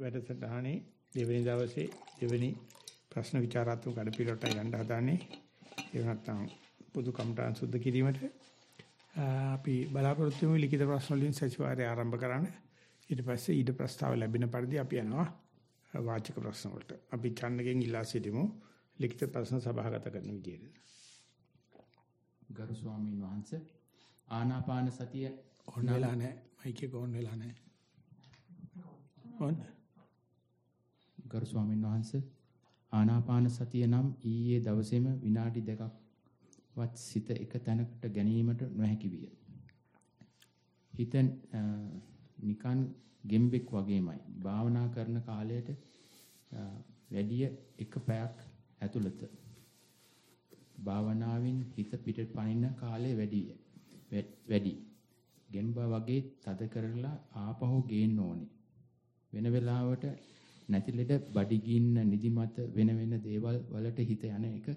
වැඩසටහනේ දෙවෙනි දවසේ දෙවෙනි ප්‍රශ්න විචාරාත්මක කඩපිලටයි ගන්න හදාන්නේ. ඒ නැත්තම් පොදු කම්ටාන් සුද්ධ කිරීමට අපි බලාපොරොත්තු වෙමු ලිඛිත ප්‍රශ්න වලින් සතිವಾರය ආරම්භ කරන්න. ඊට පස්සේ ඊට ප්‍රස්තාව ලැබෙන පරිදි අපි යනවා වාචික ප්‍රශ්න වලට. අපි ඡන්නගෙන් ඉල්ලා සිටිමු ලිඛිත ප්‍රශ්න සභාගත කරන විදියට. ගරු ස්වාමීන් වහන්සේ ආනාපාන සතිය ඕන වෙලා නැහැ. මයික් එක ඕන වෙලා නැහැ. ඕන. ගරු ස්වාමීන් වහන්සේ ආනාපාන සතිය නම් ඊයේ දවසේම විනාඩි දෙකක් වත් සිත එක තැනකට ගැනීමට නොහැකි විය. හිත නිකන් ගෙම්බෙක් වගේමයි. භාවනා කරන කාලයට වැඩි එක පැයක් ඇතුළත භාවනාවෙන් හිත පිටට පනින කාලය වැඩි වැඩි. ගෙම්බා වගේ තද කරලා ආපහු ගේන්න ඕනේ. වෙන වෙලාවට නැති ලෙඩ බඩගින්න නිදිමත වෙන වෙන දේවල් වලට හිත යන එක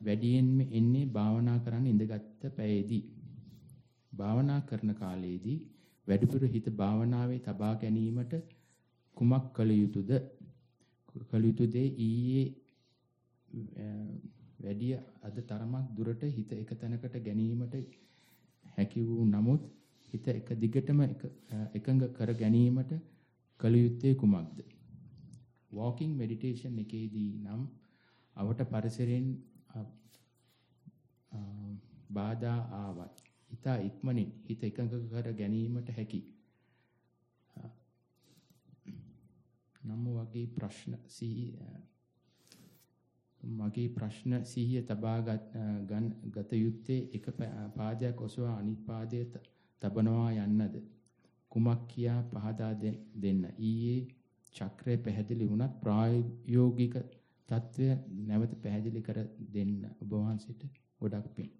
වැඩියෙන්ම එන්නේ භාවනා කරන්න ඉඳගත්ත පැයේදී. භාවනා කරන කාලයේදී වැඩිපුර හිත භාවනාවේ තබා ගැනීමට කුමක් කළ යුතුද? කළ යුතු දේ ඊයේ වැඩි අද තරමක් දුරට හිත එක තැනකට ගැනීමට හැකි වූ නමුත් හිත එක දිගටම එකඟ කර ගැනීමට කළ යුත්තේ කුමක්ද? walking meditation එකේදී නම් අවට පරිසරයෙන් බාධා ආවත් හිත ඉක්මනින් හිත එකඟ කර ගැනීමට හැකි. නම් වගේ ප්‍රශ්න මගේ ප්‍රශ්න සිහිය තබා ගත යුත්තේ එක පාදයක් ඔසවා අනිත් පාදය තබනවා යන්නද කුමක් කියා පහදා දෙන්න ඊයේ චක්‍රය පැහැදිලි වුණත් ප්‍රායෝගික తත්වය නැවත පැහැදිලි කර දෙන්න ඔබ වහන්සේට ගොඩක් පිං.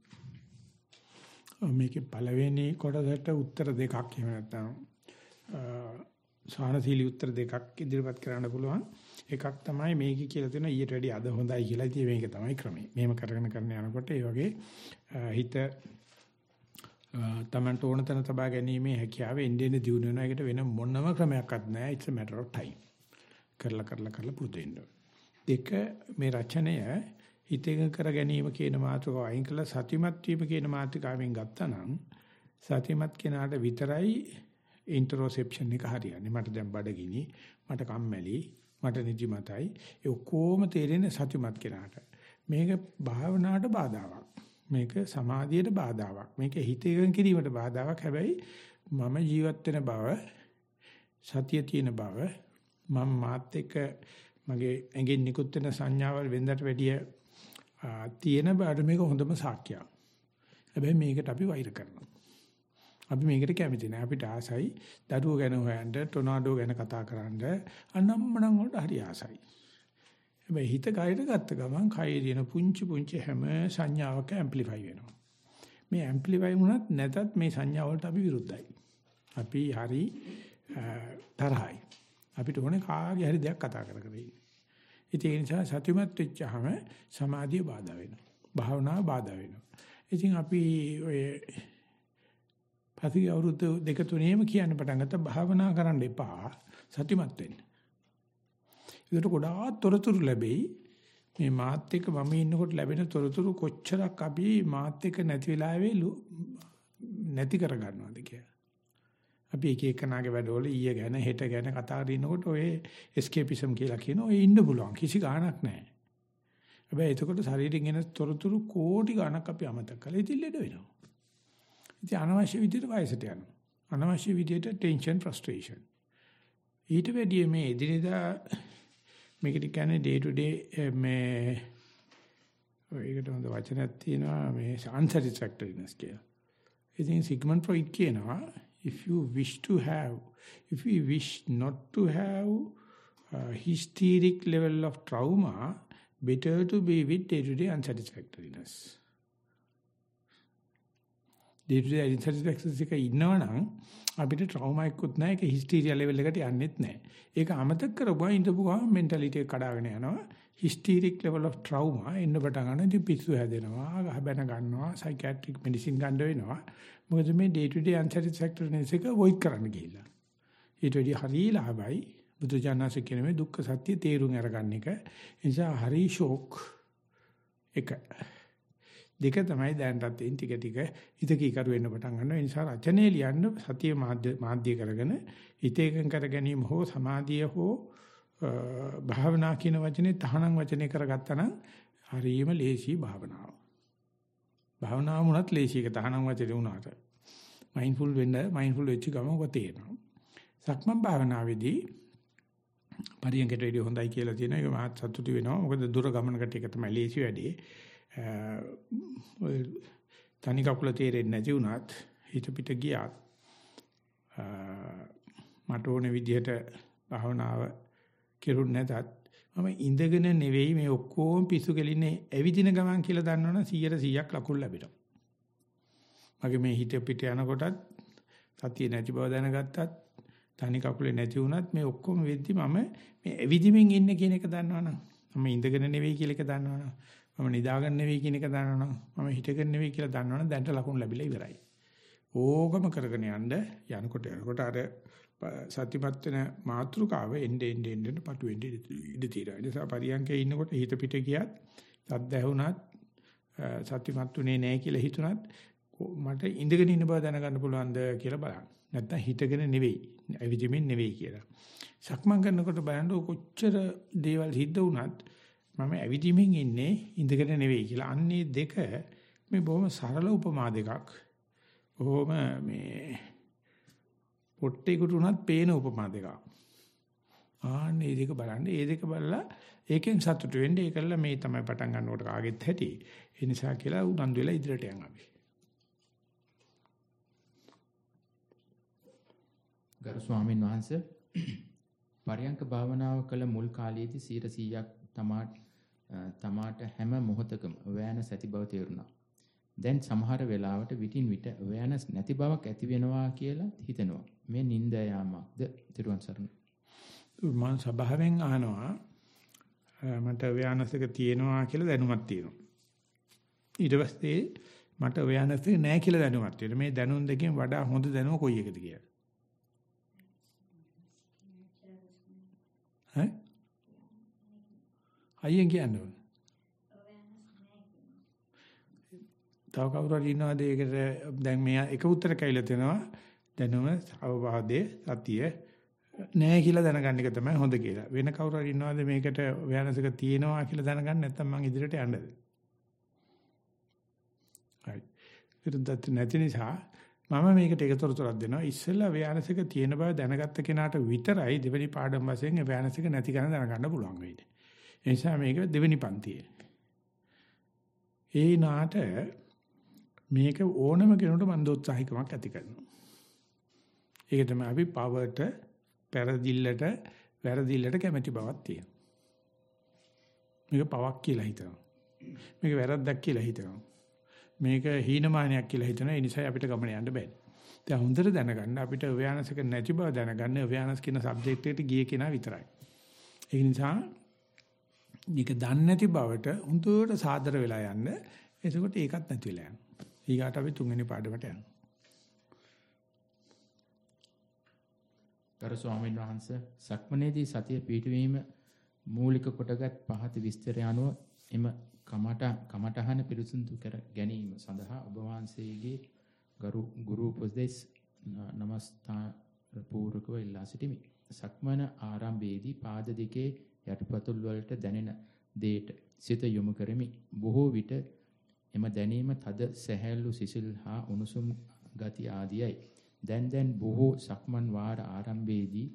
මේකේ පළවෙනි කොටසට උත්තර දෙකක් එහෙම නැත්නම් සාහනශීලී උත්තර දෙකක් ඉදිරිපත් කරන්න පුළුවන්. එකක් තමයි මේකේ කියලා තියෙන ඊට වැඩි අද හොඳයි කියලා. ඉතින් මේක තමයි ක්‍රමය. මෙහෙම කරගෙන කරන යනකොට ඒ වගේ හිත තමන්ට ඕන තැන තබා ගැනීමේ හැකියාව එන්නේ එන්නේ දිනු වෙනවා. ඒකට වෙන මොනම ක්‍රමයක්වත් නැහැ. it's a matter of time. කරලා කරලා කරලා පුරුදු වෙන්න දෙක මේ රචනය හිතේක කර ගැනීම කියන මාතෘකාව අයින් කළා සතිමත් වීම කියන මාතෘකාවෙන් ගත්තා නම් සතිමත් කෙනාට විතරයි ඉන්ටරොසෙප්ෂන් එක හරියන්නේ. මට දැන් බඩගිනි, මට කම්මැලි, මට නිදිමතයි. ඒ ඔක්කොම තේරෙන්නේ සතිමත් කෙනාට. මේක භාවනාවට බාධාවක්. මේක සමාධියට බාධාවක්. මේක හිත එකඟ කිරීමට බාධාවක්. හැබැයි මම ජීවත් වෙන බව, සතිය තියෙන බව, මම මාත් එක්ක මගේ ඇඟෙන් නිකුත් වෙන සංඥාවල් වෙනදට වැඩිය තියෙන බාට මේක හොඳම සාක්ෂියක්. හැබැයි මේකට අපි වෛර කරනවා. අපි මේකට කැමති නෑ. අපිට ආසයි දරුවෝ ගැන හොයන්න, ටොනාඩෝ ගැන කතා කරන්න, අනම්මනම් වලට හරි ආසයි. හැබැයි හිත කයට ගත්ත ගමන් කයේ තියෙන පුංචි පුංචි හැම සංඥාවක ඇම්ප්ලිෆයි වෙනවා. මේ ඇම්ප්ලිෆයි වුණත් නැතත් මේ සංඥා වලට අපි විරුද්ධයි. අපි හරි තරහයි. අපිට ඕනේ කාගේ හරි දෙයක් කතා කර කර ඉන්න. ඉතින් ඒ නිසා සතුටුමත් වෙච්චාම සමාධිය බාධා වෙනවා. භාවනාව බාධා වෙනවා. ඉතින් අපි ඔය පසුගිය අවුරුදු දෙක තුනේම කියන්න පටන් ගත්තා භාවනා කරන්න එපා සතුටුමත් වෙන්න. ඒකට ගොඩාක් තොරතුරු ලැබෙයි. මේ මාත් එක්ක මම ඉන්නකොට ලැබෙන තොරතුරු කොච්චරක් අපි මාත් එක්ක නැති වෙලාවේ නැති කර ගන්නවද කියලා. අපි එක එකනාගේ වැඩවල ඊය ගැන හෙට ගැන කතා කරනකොට ඔය එස්කේපිසම් කියලා කියන ඔය ඉන්න පුළුවන් කිසි ගාණක් නැහැ. හැබැයි එතකොට ශරීරයෙන් එන තොරතුරු කෝටි ගාණක් අපි අමතක කළා. ඉතින් ලෙඩ වෙනවා. ඉතින් අනවශ්‍ය විදිහට වයසට යනවා. අනවශ්‍ය විදිහට ටෙන්ෂන් ෆ්‍රස්ට්‍රේෂන්. ඊට වැඩිය මේ එදිනෙදා මේකට කියන්නේ day to day මේ ඒකට හොඳ වචනයක් තියෙනවා මේ unsatisfactoriness කියලා. ඉතින් සිග්මන්ඩ් ෆ්‍රොයිඩ් කියනවා if you wish to have if we wish not to have uh, hysteric level of trauma better to be with day to day unsatisfactoriness. Day to day unsatisfactoriness එක ඉන්නවනම් අපිට trauma එකකුත් නැහැ ඒක hysteria level එකට යන්නෙත් නැහැ. ඒක අමතක කරපුවා ඉඳපු ගමන් මෙන්ටැලිටි එක කඩාගෙන යනවා. හිස්ටීරික් level of trauma එන්න පටන් ගන්න ඉතින් පිස්සු හැදෙනවා, ගහබැන ගන්නවා, සයිකියාට්‍රික් මෙඩිසින් ගන්න වෙනවා. මොකද මේ day to day unsatisfactoriness එක වොයිඩ් කරන්න ගිහිල්ලා. ඊට වැඩි හරි ලාභයි බුදුජානස කියන මේ දුක්ඛ සත්‍ය තේරුම් අරගන්න එක. ඒ නිසා හරි ෂෝක් එක. දෙක තමයි දැනටත් තියෙන ටික ටික හිතකී කරු වෙන්න පටන් ගන්නවා. ඒ නිසා රචනයේ ලියන්න සතිය මාධ්‍ය මාධ්‍ය කරගෙන හිතේකම් කර ගැනීම හෝ සමාධිය හෝ භාවනා කියන වචනේ තහනම් වචනේ කරගත්තා නම් හරියම ලේසි භාවනාව. භාවනාව වුණත් ලේසි එක තහනම් වචනේ වුණාට. මයින්ඩ්ෆුල් වෙන්න මයින්ඩ්ෆුල් වෙච්ච ගම ඔබ තේරෙනවා. සක්මන් භාවනාවේදී පරියන්කට වැඩි හොඳයි කියලා තියෙනවා. ඒක මහත් සතුටු වෙනවා. මොකද දුර ගමනකට එක තමයි ලේසි වැඩි. ඔය තනි කකුල තේරෙන්නේ නැති වුණත් හිත පිට ගියත් මට ඕන විදිහට භාවනාව කෙරුන්නේ නැතත් මම ඉඳගෙන නෙවෙයි මේ ඔක්කොම පිස්සු කෙලින්නේ ඇවිදින ගමන් කියලා දන්නවනම් 100%ක් ලකුණු ලැබෙනවා. මගේ මේ හිත පිට යනකොටත් සතිය නැති බව දැනගත්තත් තනි කකුලේ නැති වුණත් මේ ඔක්කොම වෙද්දි මම මේ ඇවිදිමින් ඉන්නේ කියන එක දන්නවනම් මම ඉඳගෙන නෙවෙයි කියලා එක දන්නවනම් මම නිදාගෙන නෙවෙයි කියන එක දන්නවනම් මම හිටගෙන නෙවෙයි කියලා දන්නවනම් දැන්ට ලකුණු ලැබිලා ඉවරයි. ඕකම කරගෙන යන්න යනකොට යනකොට අර සත්‍යමත් වෙන මාත්‍රිකාව එnde end end end පටු වෙන්න ඉඩ තියෙනවා. ඒ නිසා පරියන්කේ ඉන්නකොට හිත පිට ගියත් සද්ද ඇහුණත් සත්‍යමත් උනේ නැහැ කියලා හිතුණත් මට ඉඳගෙන ඉන්න බව දැනගන්න පුළුවන්ද කියලා බලන්න. නැත්තම් හිතගෙන නෙවෙයි, ඇවිදිමින් නෙවෙයි කියලා. සක්මන් කරනකොට බලන්න කොච්චර දේවල් හිද්ද වුණත් මම ඇවිදිමින් ඉන්නේ ඉඳගෙන නෙවෙයි කියලා. අන්නේ දෙක මේ බොහොම සරල උපමා දෙකක්. බොහොම මේ පොට්ටේකට උනත් පේන උපමා දෙකක්. ආන්නේ දෙක බලන්න. ඒ දෙක බලලා ඒකෙන් සතුටු වෙන්න ඒකල්ල මේ තමයි පටන් ගන්නකොට කාගෙත් හැටි. ඒ නිසා කියලා උනන්දු වෙලා ඉදිරියට යන් අපි. ගරු ස්වාමීන් වහන්සේ පරියංක භාවනාව කළ මුල් කාලයේදී 100ක් තමාට තමාට හැම මොහොතකම අවෑනස් ඇති බව තේරුණා. දැන් සමහර වෙලාවට විටින් විට අවෑනස් නැති බවක් ඇති වෙනවා කියලා හිතෙනවා. මේ නිନ୍ଦ යාමක්ද තිරුවන් සරණ. මම සභාවෙන් අහනවා මට අවෑනසක තියෙනවා කියලා දැනුමක් තියෙනවා. ඊට පස්සේ මට අවෑනසක නැහැ කියලා දැනුමක් තියෙනවා. මේ දැනුම් දෙකෙන් වඩා හොඳ දැනුම කොයි එකද කියලා. ඈ? අයියෙන් කියන්නේ. තව කවුරු හරි ඉන්නවද ඒකට දැන් මේ එක උත්තර කැවිලා දෙනවා දැනුම අවවාදයේ සතිය නෑ කියලා දැනගන්න එක තමයි හොඳ කියලා. වෙන කවුරු හරි ඉන්නවද මේකට ව්‍යානසක තියෙනවා කියලා දැනගන්න නැත්නම් මං ඉදිරියට යන්නද? හරි. විරුද්ධත් නැති නිසා මම මේකට එකතරතුරක් දෙනවා. ඉස්සෙල්ලා ව්‍යානසක තියෙන බව දැනගත්ත කෙනාට විතරයි දෙවෙනි පාඩම් වශයෙන් ව්‍යානසක නැති කරන දැනගන්න පුළුවන් වෙන්නේ. ඒ නිසා මේක දෙවෙනි පන්තියේ. ඒ නාට මේක ඕනම කෙනෙකුට මන්දෝත්සාහිකමක් ඇති කරනවා. ඒක තමයි අපි පවට, පෙරදිල්ලට, වැරදිල්ලට කැමැති බවක් තියෙනවා. මේක පවක් කියලා හිතනවා. මේක වැරද්දක් කියලා හිතනවා. මේක හීනමානයක් කියලා හිතනවා. ඒ නිසා අපිට ගමන යන්න බෑ. දැන් හොඳට දැනගන්න අපිට අව්‍යානසක නැති බව දැනගන්න අව්‍යානස් කියන සබ්ජෙක්ට් එකට ගියේ කෙනා විතරයි. ඒ නිසා මේක දන්නේ නැති බවට හොඳට සාදර වෙලා යන්න. එතකොට ඒකත් නැති වෙලා යනවා. ඊගාට අපි තුන්වෙනි පාඩමට යනවා. ගරු ස්වාමීන් වහන්ස සක්මනේදී සතිය පිටවීම මූලික කොටගත් පහත විස්තරය අනුව එම කමට කමටහන පිරිසුදු කර ගැනීම සඳහා ඔබ වහන්සේගේ ගරු ගුරු උපදෙස් නමස්කාර පූර්වකව ඉල්ලා සිටිමි. සක්මන ආරම්භයේදී පාද දෙකේ යටිපතුල් වලට දැනෙන දේට සිත යොමු කරමි. බොහෝ විට එම දැනීම තද සැහැල්ලු සිසිල් හා උණුසුම් ගති ආදියයි. දැන් දැන් බොහෝ සක්මන් වාර ආරම්භයේදී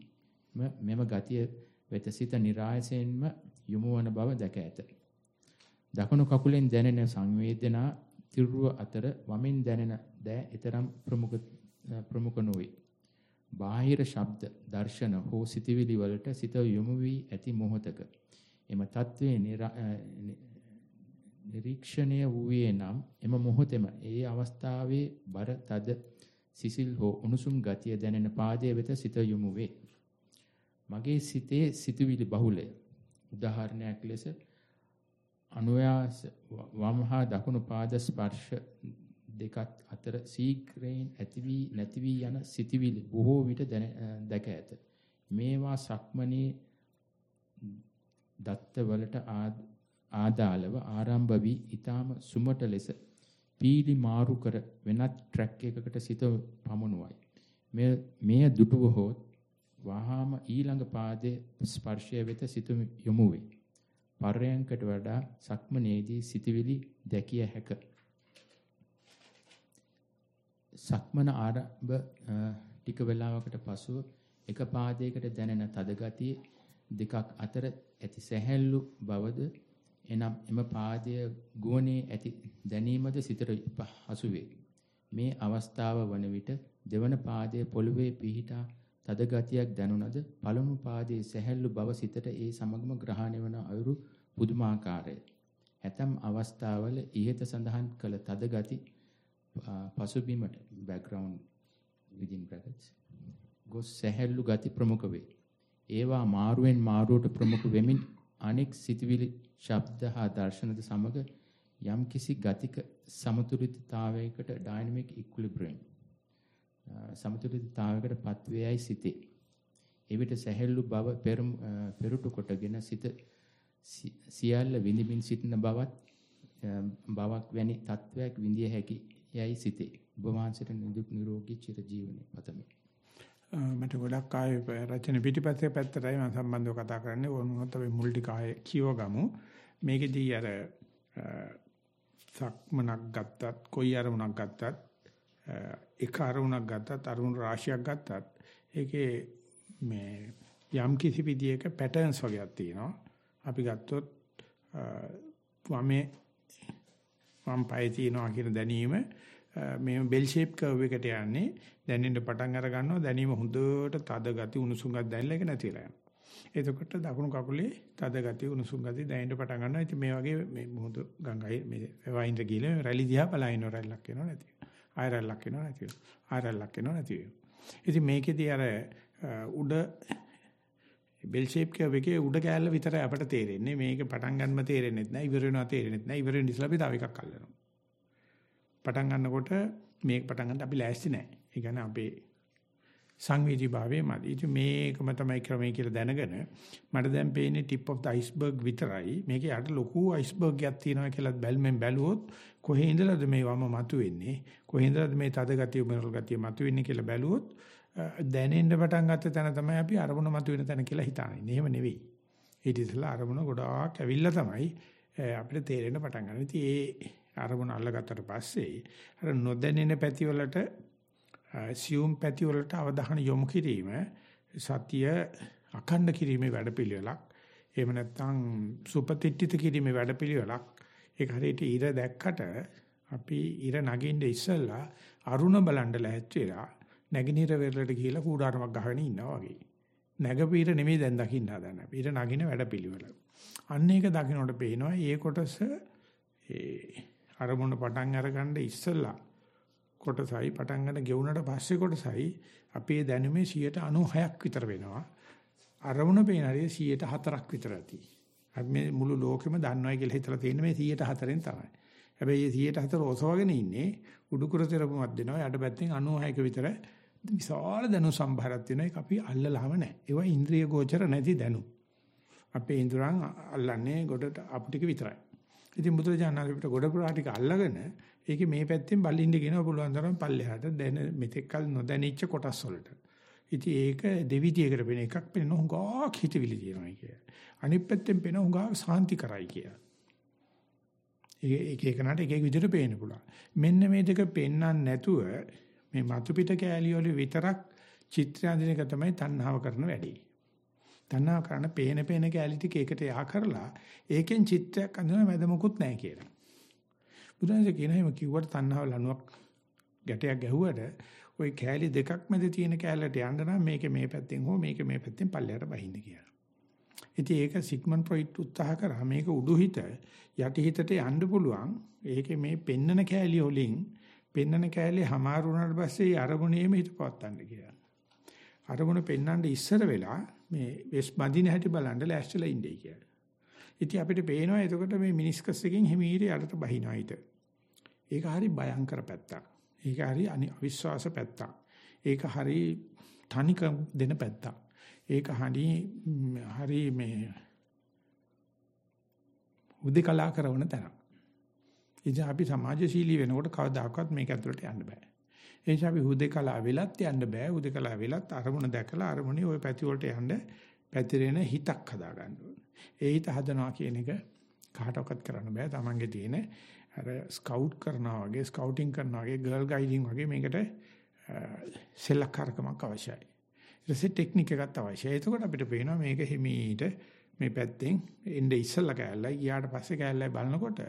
මෙම ගතිය වෙත සිත નિરાයසයෙන්ම යොමු වන බව දැක ඇත. දකුණු කකුලෙන් දැනෙන සංවේදනා තිරුව අතර වමෙන් දැනෙන දෑ ඊතරම් ප්‍රමුඛ ප්‍රමුඛ නොවේ. බාහිර ශබ්ද, දර්ශන හෝ සිතවිලි වලට සිත යොමු වී ඇති මොහොතක එම తත්වයේ නිරීක්ෂණය වූයේ නම් එම මොහොතේම ඒ අවස්ථාවේ බර තද සිසිල් හෝ උණුසුම් ගතිය දැනෙන පාදයේ වෙත සිත යොමු වේ. මගේ සිතේ සිතුවිලි බහුලය. උදාහරණයක් ලෙස අනුයාස වම් හා දකුණු පාද ස්පර්ශ දෙකත් අතර සීක්‍රේන් ඇති වී නැති වී යන සිටිවිලි බොහෝ විට දැක ඇත. මේවා සක්මනේ දත්තවලට ආදාළව ආරම්භ වී ඊටාම සුමට ලෙස පීලි මාරු කර වෙනත් ට්‍රැක් එකකට සිත පමුණුවයි. මෙය මෙය දුටුව හොත් වහාම ඊළඟ පාදයේ ස්පර්ශය වෙත සිත යොමු වේ. පරයන්කට වඩා සක්මනේදී සිතවිලි දැකිය හැක. සක්මන ආරම්භ ටික වේලාවකට පසුව එක පාදයකට දැනෙන තද ගතිය දෙකක් අතර ඇති සැහැල්ලු බවද එනම් එම පාදය ගුවනේ ඇති දැනීමද සිතට හසු වේ. මේ අවස්ථාව වන විට දෙවන පාදයේ පොළවේ පිහිටා තද ගතියක් දැනුණද පළමු පාදයේ සැහැල්ලු බව සිතට ඒ සමගම ග්‍රහණය වන අයුරු පුදුමාකාරය. ඇතම් අවස්ථාවල ඉහත සඳහන් කළ තද ගති Uh, පසුබිමට background within brackets ගොස් සැහැල්ලු ගති ප්‍රමුඛ වේ. ඒවා මාරුවෙන් මාරුවට ප්‍රමුඛ වෙමින් අනෙක් සිතවිලි ශබ්ද හා දර්ශනද සමග යම්කිසි ගතික සමතුලිතතාවයකට ඩයිනමික් ඉක්විලිබ්‍රියම් uh, සමතුලිතතාවයකට පත්වේයයි සිතේ. එවිට සැහැල්ලු බව පෙරුටු uh, කොටගෙන සිත සියල්ල විඳින්මින් සිටින බවත් බවක් වැනි තත්වයක් විඳිය හැකි යයි සිතේ. ඔබ වහන්සේට නිදුක් නිරෝගී චිර ජීවනයේ පතමි. මට ගොඩක් ආයේ රචන පිටිපස්සේ පැත්තටයි මම සම්බන්ධව කතා කරන්නේ. ඕනොත් අපි මුල් ටික ආයේ කියව ගමු. මේකෙදී අර සක්මනක් ගත්තත්, කොයි අරමුණක් ගත්තත්, එක අරමුණක් ගත්තත්, අරමුණු රාශියක් ගත්තත්, ඒකේ මේ යම් කිසි විදියක පැටර්න්ස් වගේක් තියෙනවා. අපි ගත්තොත් වමේ වම් පායේ තියෙනවා කියන දැනීම මේ බෙල් ෂේප් කර්ව් එකට යන්නේ. දැනෙන්න පටන් අර ගන්නවා. දැනීම හොඳට තද ගති උණුසුම් ගති දැනෙලා ඒක නැති වෙලා යනවා. එතකොට දකුණු කකුලේ තද ගති උණුසුම් ගති දැනෙන්න පටන් ගන්නවා. ඉතින් මේ වගේ මේ මුහුදු ගංගායි මේ වයින්ද ගිහලා රැලි දිහා බලන රැල්ලක් වෙනවා නැති ආය රැල්ලක් වෙනවා නැති ආය රැල්ලක් වෙනවා නැති ඉතින් මේකෙදී අර උඩ බෙල් ෂේප් එකේ උඩ කෑල්ල විතරයි අපට තේරෙන්නේ මේක පටන් ගන්නම තේරෙන්නේ නැහැ ඉවර වෙනවා තේරෙන්නේ නැහැ ඉවර වෙන ඉස්සලා අපි තව එකක් අල්ලනවා පටන් ගන්නකොට මේක පටන් ගන්න අපි ලෑස්ති නැහැ. ඒ කියන්නේ අපේ සංවේදී භාවයේ මදි. ඉතින් මේකම තමයි ක්‍රමයේ කියලා දැනගෙන මට දැන් පේන්නේ tip of the iceberg විතරයි. මේකේ යට ලොකු iceberg එකක් තියෙනවා කියලා බැල්මෙන් බැලුවොත් කොහේ ඉඳලාද මේ වම මතුවෙන්නේ? කොහේ ඉඳලාද මේ තද ගතිය මෙරල් ගතිය මතුවෙන්නේ කියලා බැලුවොත් දැනෙන්න පටන් ගත්ත තැන තමයි අපි අරමුණ මතුවෙන තැන කියලා හිතන්නේ. එහෙම නෙවෙයි. ඊට ඉස්සෙල්ලා අරමුණ ගොඩාක් ඇවිල්ලා තමයි අපිට තේරෙන්න පටන් ගන්න. ඉතින් ඒ අරමුණ අල්ලගත්තට පස්සේ අර නොදැනෙන පැති වලට සියුම් පැති වලට අවධානය යොමු කිරීම සතිය අඛණ්ඩ කිරීමේ වැඩපිළිවෙලක්. එහෙම නැත්නම් සුපතිට්ඨිත කිරීමේ වැඩපිළිවෙලක්. ඒක හරියට ඉර දැක්කට අපි ඉර නගින්න ඉස්සෙල්ලා අරුණ බලන්න ලැහැත්තිලා නැගිනිර වෙරළට ගිහිලා කූඩාරමක් ගහගෙන ඉන්නවා වගේ. නැගපීර නෙමෙයි දැන් දකින්න හදන. ඊට නගින වැඩපිළිවෙල. අන්න ඒක දකින්නට පේනවා ඒ කොටස ඒ අරමුණ පටන් අරගන්න ඉස්සෙල්ලා කොටසයි පටන් ගන්න ගෙවුනට පස්සේ කොටසයි අපේ දැනුමේ 96ක් විතර වෙනවා. අරමුණ පේන හරිය 104ක් විතර ඇති. අපි මේ මුළු ලෝකෙම දන්නවයි කියලා හිතලා තියෙන මේ 104න් තමයි. හැබැයි මේ 104 ඔසවගෙන ඉන්නේ උඩුකුර තෙරපුමක් දෙනවා යට පැත්තෙන් 96ක විතර විශාල දැනු සම්භාරයක් තියෙනවා ඒක අපි අල්ලලාම නැහැ. ඒවා ඉන්ද්‍රිය ගෝචර නැති දැනු. අපේ ඉන්ද්‍රයන් අල්ලන්නේ ගොඩට අපිට විතරයි. ඉතින් බුදුරජාණන් අපිට ගොඩ පුරා ටික අල්ලගෙන ඒකේ මේ පැත්තෙන් බල්ලින්ද කියනවා පුළුවන් තරම් පල්ලෙහාට දැන මෙතෙක්කල් නොදැනිච්ච කොටස් වලට. ඉතින් ඒක දෙවිදියකට වෙන එකක් පෙන්න හුඟක් හිතවිලි තියෙනවා කිය. අනිත් පැත්තෙන් පෙන හුඟක් සාන්ති කරයි කිය. ඒක එක එකනට එක එක විදිහට පේන්න පුළුවන්. මෙන්න මේ දෙක පෙන්වන්න නැතුව මේ මතු පිට කෑලි වල විතරක් චිත්‍රය අඳින එක තමයි තණ්හාව කරන වැඩේ. තණ්හා කරන පේන පේන කැලි ටික එකට යා කරලා ඒකෙන් චිත්තයක් අඳින මැද මොකුත් නැහැ කියලා. බුදුන්සේ කියන හැම කිව්වට තණ්හාව ලණුවක් ගැටයක් ගැහුවට ওই කැලි දෙකක් මැද තියෙන කැලලට යන්න නම් මේක මේ පැත්තෙන් හෝ මේක මේ පැත්තෙන් පල්ලයට බහින්න කියලා. ඉතින් ඒක සිග්මන්ඩ් ෆ්‍රොයිඩ් උත්සාහ කරා මේක උඩුහිත යටිහිතට යන්න පුළුවන්. ඒකේ මේ පෙන්නන කැලි වලින් පෙන්නන කැලේ හමාරු වුණාට පස්සේ අරමුණේම හිත පවත්තන්න කියලා. අරමුණ පෙන්නන්න ඉස්සර වෙලා මේ වෙස් බඳින හැටි බලන්න ලෑස්තිලා ඉන්නේ කියලා. ඉතින් අපිට පේනවා එතකොට මේ මිනිස්කස් එකෙන් හිමීරි යටට බහිනවා ඊට. ඒක හරි භයංකර පැත්තක්. ඒක හරි අවිශ්වාස පැත්තක්. ඒක හරි තනික දෙන පැත්තක්. ඒක හරි හරි මේ උදේකලා කරන තැනක්. ඉතින් අපි සමාජශීලී වෙනකොට කවදාකවත් මේක ඇතුළට යන්න බෑ. ඒ නිසා අපි හුදේකලා වෙලත් යන්න බෑ. හුදේකලා වෙලත් අරමුණ දැකලා අරමුණේ ওই පැති වලට යන්න පැතිරෙන හිතක් හදා ගන්න ඕනේ. ඒ හිත හදනවා කියන එක කාටවත් කරන්න බෑ. Tamange තියෙන අර ස්කවුට් කරනවා වගේ, ස්කවුටින් කරනවා වගේ, ගර්ල් ගයිඩින් වගේ මේකට සෙල්ලක්කාරකමක් අවශ්‍යයි. ඊට පස්සේ ටෙක්නික් එකක් අවශ්‍යයි. එතකොට අපිට පේනවා මේක හිමීට මේ පැත්තෙන් එnde ඉස්සල්ලා කෑල්ලයි ගියාට පස්සේ කෑල්ලයි බලනකොට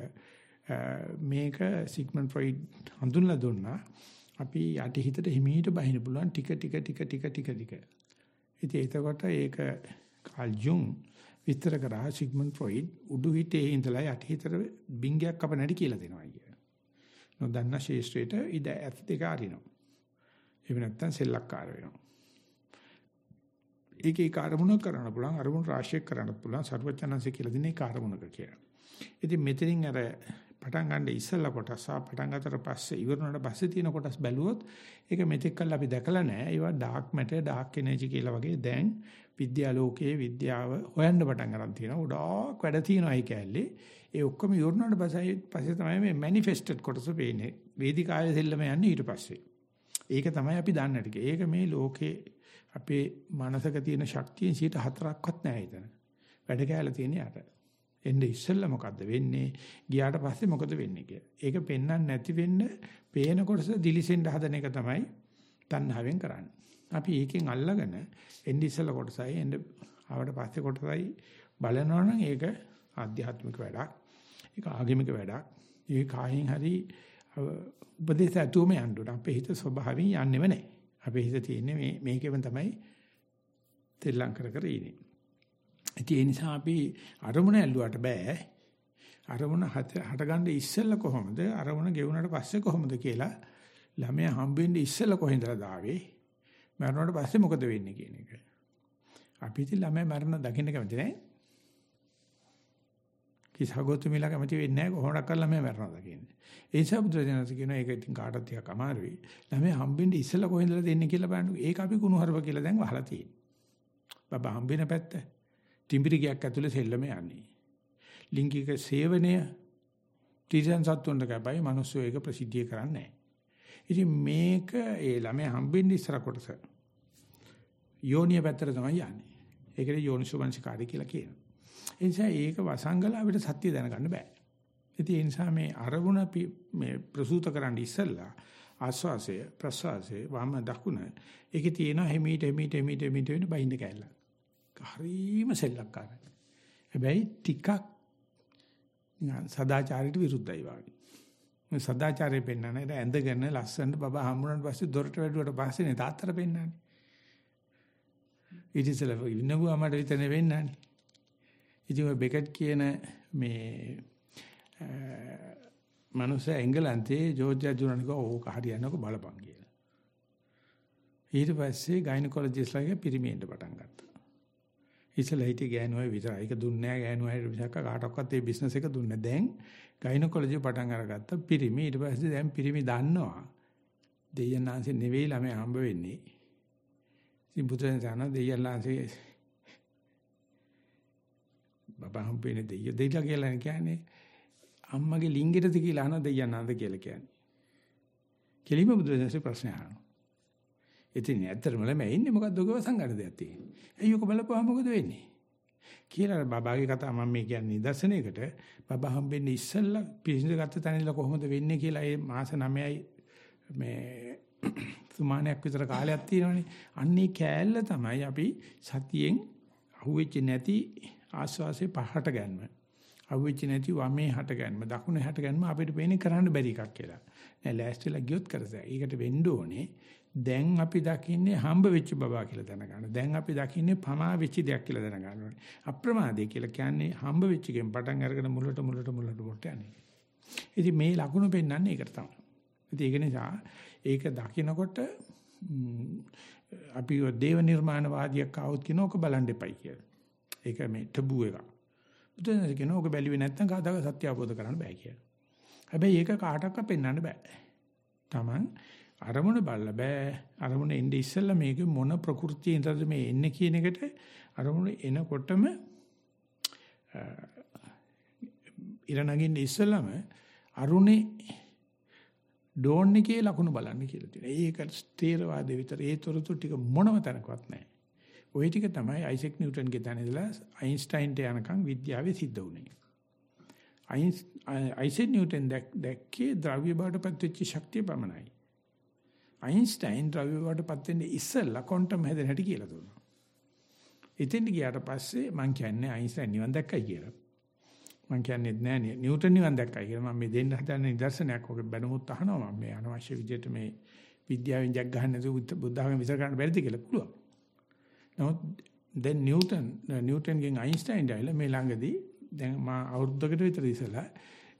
මේක සිග්මන්ඩ් ෆ්‍රොයිඩ් හඳුන්ලා දුන්නා. අපි යටි හිතට හිමීට බහින්න පුළුවන් ටික ටික ටික ටික ටික ටික. ඉතින් එතකොට ඒක කාල් ජුන් විස්තර කරා සිග්මන්ඩ් ෆ්‍රොයිඩ් උඩු හිතේ ඉඳලා යටි හිතට බින්ගයක් කප නැටි කියලා දෙනවා කිය. නොදන්න ශේෂ්ත්‍රයට ඉද ඇත් දෙක අරිනවා. එහෙම නැත්නම් සෙල්ලක්කාර වෙනවා. ඒකේ කාර්මුණ කරන්න පුළුවන් අරමුණු රාශියක් කරන්න පුළුවන් සර්වචනන්සේ කියලා දිනේ කාර්මුණක කියලා. ඉතින් මෙතනින් අර පටන් ගන්න ඉස්සෙල්ලා කොටස පටන් ගන්නතර පස්සේ ඉවරනට පස්සේ තියෙන කොටස් බැලුවොත් ඒක මෙතෙක් කල් අපි දැකලා නැහැ. ඒවා ඩාර්ක් මැටර් ඩාර්ක් එනර්ජි කියලා වගේ දැන් විද්‍යා ලෝකයේ විද්‍යාව හොයන්න පටන් ගන්න තියෙනවා. උඩාක් වැඩ තියෙනවා ඒ කැලේ. ඒ ඔක්කොම ඉවරනට පස්සේ පස්සේ තමයි මේ මැනිෆෙස්ටඩ් කොටස පේන්නේ. වේදිකාවේ දෙල්ලම යන්නේ ඊට පස්සේ. ඒක තමයි අපි දන්න ටික. ඒක මේ ලෝකේ අපේ මනසක තියෙන ශක්තියෙන් 4%ක්වත් නැහැ එතන. වැඩ කැලේ තියෙන යට. එන්නේ ඉස්සෙල්ලා මොකද්ද වෙන්නේ? ගියාට පස්සේ මොකද වෙන්නේ කියලා. ඒක පෙන්වන්න නැති වෙන්න පේන කොටස දිලිසෙන්න හදන එක තමයි තණ්හාවෙන් කරන්නේ. අපි ඒකෙන් අල්ලගෙන එන්නේ ඉස්සෙල්ලා කොටසයි එන්නේ ආවට පස්සේ කොටසයි බලනවනම් ඒක ආධ්‍යාත්මික වැඩක්. ඒක ආගමික වැඩක්. ඒ කායෙන් හරි උපදේශ ඇතුම යන්න උන අපේ හිත ස්වභාවයෙන් යන්නේම නැහැ. අපේ හිත තියෙන්නේ මේ මේකෙම තමයි තෙල්ලම් කර කර ඉන්නේ. ඉතින් ඒ නිසා අපි අරමුණ ඇල්ලුවට බෑ. අරමුණ හටගන්න ඉස්සෙල්ලා කොහොමද? අරමුණ ගෙවුනට පස්සේ කොහොමද කියලා ළමයා හම්බෙන්නේ ඉස්සෙල්ලා කොහෙන්දලා දාවේ? මරණයට පස්සේ මොකද වෙන්නේ කියන එක. අපි ඉතින් ළමයා මරණ දකින්න කැමති නෑ. කිසහගොතුමිලා කැමති වෙන්නේ නැහැ කොහොමද කරලා ළමයා මරනවා දකින්නේ. ඒ නිසා බුදුරජාණන් කියනවා ඒක ඉතින් කාටවත් ටිකක් අමාරුයි. ළමයා හම්බෙන්නේ ඉස්සෙල්ලා කොහෙන්දලා දෙන්නේ කියලා බලන්න. ඒක අපි කුණුහරුප කියලා දැන් වහලා තියෙන්නේ. බබා හම්බෙන පැත්ත තිඹිරිගයක් ඇතුලේ සෙල්ලම යන්නේ. ලිංගික සේවනය තිරසන් සත්තුන්ට කැපයි මිනිස්සු ඒක ප්‍රසිද්ධිය කරන්නේ නැහැ. ඉතින් මේක ඒ ළමයා හම්බෙන්නේ ඉස්සර කොටස. යෝනිය පැත්තට තමයි යන්නේ. ඒකට යෝනිසෝමනසිකාරය කියලා කියනවා. ඒ නිසා ඒක වසංගල අපිට සත්‍ය දැනගන්න බෑ. ඉතින් ඒ නිසා මේ අරමුණ මේ ප්‍රසූත කරන්න ඉස්සෙල්ලා ආස්වාසය ප්‍රසවාසය වම දකුණ ඒකේ තියෙන හිමීට හිමීට හිමීට හිමීට වෙන බයින්ද කැල්ල. හරීම සෙල්ලක්කාරයි. හැබැයි ටිකක් සදාචාරයට විරුද්ධයි වාගේ. මේ සදාචාරය පෙන්වන්නේ ඒක ඇඳගෙන ලස්සනට බබා හම්බුනට පස්සේ දොරට වැටුවට පස්සේනේ තාත්තට පෙන්වන්නේ. ඊට ඉස්සෙල්ලා ඉන්නගුවා මට විතර වෙන්නන්නේ. ඉතින් ඔය බෙකට් කියන මේ මනුස්සයා එංගලන්තේ ජෝර්ජ් ජුනනික ඕක හරියනක බලපන් කියලා. ඊට පස්සේ ගයිනකොලොජිස්ට්ලාගේ පිරිමියෙන්ට පටන් ගත්තා. ඉතල හිටිය ගෑනුවයි විතරයි. ඒක දුන්නේ නැහැ ගෑනුවයි විසක කාටවත් ඒ බිස්නස් එක දුන්නේ දැන් ගයිනකොලොජි පටන් අරගත්තා පිරිමි. ඊට පස්සේ දැන් පිරිමි දන්නවා. දෙයයන්ාන්සේ නෙවෙයි ළමයි හම්බ වෙන්නේ. ඉතින් බුදුන් දන්නා දෙයයන්ාන්සේ බබා හම්බෙන්නේ දෙයිය දෙයිලා කියලා කියන්නේ අම්මගේ ලිංගෙටද කියලා අහන දෙයයන්ාන්ද කියලා කියන්නේ. කෙලිම බුදුන්සේ ප්‍රශ්න අහනවා. ඉතින් ඇත්තටම ළමයි ඉන්නේ මොකද්ද ඔක වසංගන දෙයක් තියෙන්නේ. ඇයි ඔක බලපුවා මොකද වෙන්නේ? කියලා බබාගේ කතාව මම මේ කියන්නේ නිදර්ශනයකට බබා හම්බෙන්නේ ඉස්සෙල්ලා පිසිඳ ගත්ත තැනilla කොහොමද වෙන්නේ කියලා ඒ මාස 9යි මේ සුමානයක් විතර කාලයක් තියෙනවනේ. අන්නේ කෑල්ල තමයි අපි සතියෙන් අහුවෙච්ච නැති ආස්වාසේ පහට ගන්න. අහුවෙච්ච නැති වමේ හට ගන්න. දකුණේ හට ගන්න අපිට පේන්නේ කරන්න බැරි එකක් කියලා. නෑ ලෑස්තිලා ගියොත් කරසෑ. ඒකට වෙන්න ඕනේ දැන් අපි දකින්නේ හම්බ වෙච්ච බබා කියලා දැනගන්න. දැන් අපි දකින්නේ පමා වෙච්ච දෙයක් කියලා දැනගන්න ඕනේ. අප්‍රමාදය කියලා කියන්නේ හම්බ වෙච්ච එකෙන් පටන් අරගෙන මුලට මුලට මුලට මුලට යන්නේ. ඉතින් මේ ලකුණු පෙන්වන්නේ ඒකට තමයි. ඉතින් ඒක නිසා ඒක දකිනකොට අපි දේව නිර්මාණවාදියෙක් ආවොත් කියන ඕක බලන්න එපයි කියලා. ඒක මේ ටබු එකක්. බුදුන් කියනවා ඕක බැලුවේ නැත්නම් කවදාක සත්‍ය අවබෝධ කරන්න බෑ කියලා. හැබැයි ඒක කාටවත් පෙන්වන්න බෑ. Taman අරමුණ බලලා බෑ අරමුණ එන්නේ ඉස්සෙල්ලා මේක මොන ප්‍රകൃතිය ඉඳලාද මේ එන්නේ කියන එකට අරමුණ එනකොටම ඉර නගින්න ඉස්සෙල්ලාම අරුණේ ඩෝන් එකේ ලකුණු බලන්න කියලා තියෙනවා. ඒක තේරවාදේ විතර ඒ තොරතුරු ටික මොනම තැනකවත් නැහැ. ওই ටික තමයි අයිසෙක් නිව්ටන්ගේ තැන ඉඳලා අයින්ස්ටයින්ට යනකම් විද්‍යාවේ සිද්ධ වුණේ. අයින්ස් අයිසෙක් නිව්ටන් දැක්කේ ද්‍රව්‍ය බවට පත්වෙච්ච ශක්තිය පමණයි. අයින්ස්ටයින් ද්‍රව්‍ය බවටපත් වෙන්නේ ඉස්සෙල්ලා ක්වොන්ටම් හැදෙන හැටි කියලා දුන්නා. ඉතින් ගියාට පස්සේ මම කියන්නේ අයින්ස්ටයින් නිවන් දැක්කයි කියලා. මම කියන්නේ නෑ නිව්ටන් නිවන් දැක්කයි කියලා. මම මේ දෙන්න හදන නිදර්ශනයක් ඔක බැලුමුත් අහනවා මම මේ අනවශ්‍ය විදිහට මේ විද්‍යාවෙන් ජග් ගන්න නැතුව බුද්ධාගම විසර ගන්න බැරිද කියලා පුළුවන්. නමුත් දැන් නිව්ටන් නිව්ටන්ගෙන් අයින්ස්ටයින් ඩයිලා මේ ළඟදී දැන් මා අවුරුද්දකට විතර ඉස්සලා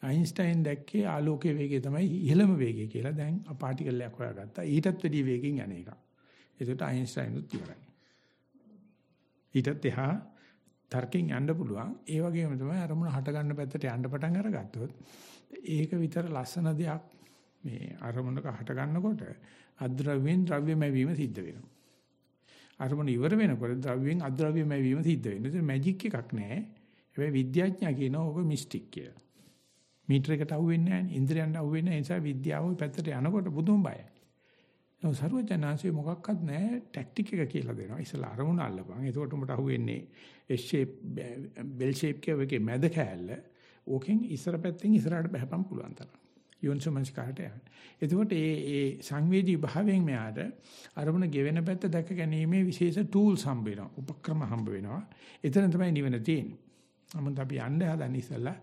අයින්ස්ටයින් දැක්කේ ආලෝකයේ වේගය තමයි ඉහළම වේගය කියලා දැන් පාටිකල් එකක් හොයාගත්තා. ඊටත් වැඩි වේගෙන් යන එක. ඒකට අයින්ස්ටයින් උත් ඉවරයි. ඊටත් එහා තර්කයෙන් යන්න පුළුවන්. ඒ වගේම තමයි අරමුණ හට ගන්න පැත්තට යන්න පටන් අරගත්තොත් ඒක විතර ලස්සන දෙයක් මේ අරමුණක හට ගන්නකොට අද්‍රව්‍යෙන් ද්‍රව්‍යමය වීම සිද්ධ වෙනවා. අරමුණ ඉවර වෙනකොට ද්‍රව්‍යෙන් අද්‍රව්‍යමය වීම සිද්ධ වෙනවා. ඒක මැජික් එකක් නෑ. හැබැයි විද්‍යාඥයා කියනවා ඕක මිස්ටික් කියලා. මීටර එකට අහුවෙන්නේ නැහැ. ඉන්ද්‍රයන්ට අහුවෙන්නේ නැහැ. ඒ නිසා විද්‍යාව ওই පැත්තට යනකොට බුදුන් බයයි. නෝ සරුවචනාංශේ මොකක්වත් නැහැ ටැක්ටික් එක කියලා දෙනවා. ඉස්සලා අරමුණ අල්ලපන්. එතකොට උඹට අහුවෙන්නේ S shape bell shape කියවගේ මැද කෑල්ල. ඕකෙන් ඉස්සර පැත්තෙන් ඉස්සරහට බහපන් පුළුවන් තරම්. යොන්සමන්ස් කාට යන. එතකොට මේ මේ සංවේදී භාවයෙන් මෙයාට අරමුණ ගෙවෙන පැත්ත දැක ගැනීමේ විශේෂ ටූල්ස් හම්බ වෙනවා. උපක්‍රම හම්බ වෙනවා. එතන තමයි නිවන තියෙන්නේ. නමුත් අපි යන්න හදන ඉස්සලා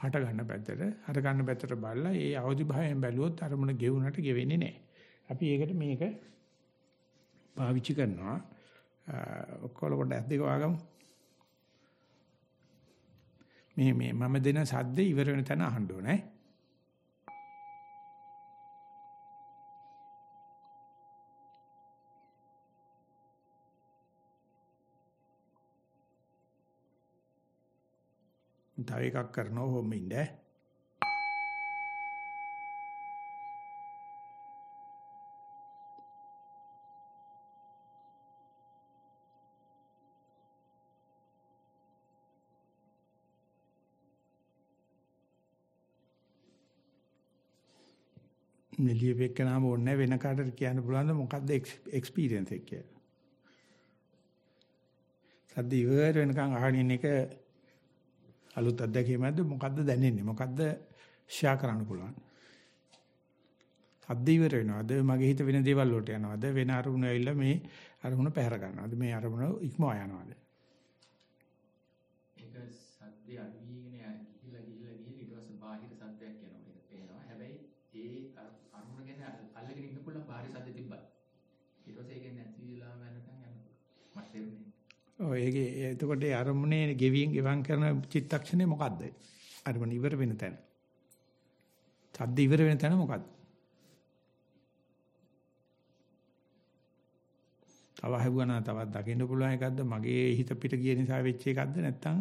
හට ගන්න පැත්තට, හට ගන්න පැත්තට බලලා ඒ අවදි භාවයෙන් බැලුවොත් අරමුණ ගෙවුනට ගෙවෙන්නේ නැහැ. අපි ඒකට මේක පාවිච්චි කරනවා. ඔක්කොල කොට ඇද්දක වාගමු. මේ මේ මම දෙන සද්ද ඉවර වෙන තැන අහන්න ඕනේ. තව එකක් කරනවා හොම්ම ඉන්නේ. ලියවෙකනම ඕනේ වෙන කාටද කියන්න පුළුවන්ද මොකද්ද එක්ස්පීරියන්ස් එක කියලා. සද්ද ඉවර වෙනකන් අහගෙන ඉන්න එක අලුත් අත්දැකීමක්ද මොකද්ද දැනෙන්නේ මොකද්ද ෂෙයා කරන්න පුළුවන්. සද්ද ඉවර වෙනවද මගේ හිත වෙන දේවල් වලට යනවද වෙන අරමුණ ඇවිල්ලා මේ අරමුණ පැහැර ගන්නවද මේ අරමුණ ඉක්මවා යනවද? ඒක සද්ද අඩුවීගෙන ගිහිලා ගිහිලා ගිහින් ඊට පස්සේ බාහිර සද්දයක් එනවා. ඒක පේනවා. හැබැයි ඒ අරමුණ ගැන අල්ලගෙන ඉන්න පුළුවන් බාහිර සද්ද තිබ්බත්. ඊට පස්සේ ඒක නැති වෙලා වෙනකන් යනවා. මට තේරුනේ. ඔය ඒකේ එතකොට ඒ අරමුණේ ගෙවියෙන් ගෙවම් කරන චිත්තක්ෂණය මොකද්ද? අරමුණ ඉවර වෙන තැන. සද්ද ඉවර වෙන තැන මොකද්ද? තව හැවුවා තවත් දකින්න පුළුවන් එකක්ද මගේ හිත පිට ගිය නිසා වෙච්ච එකක්ද නැත්නම්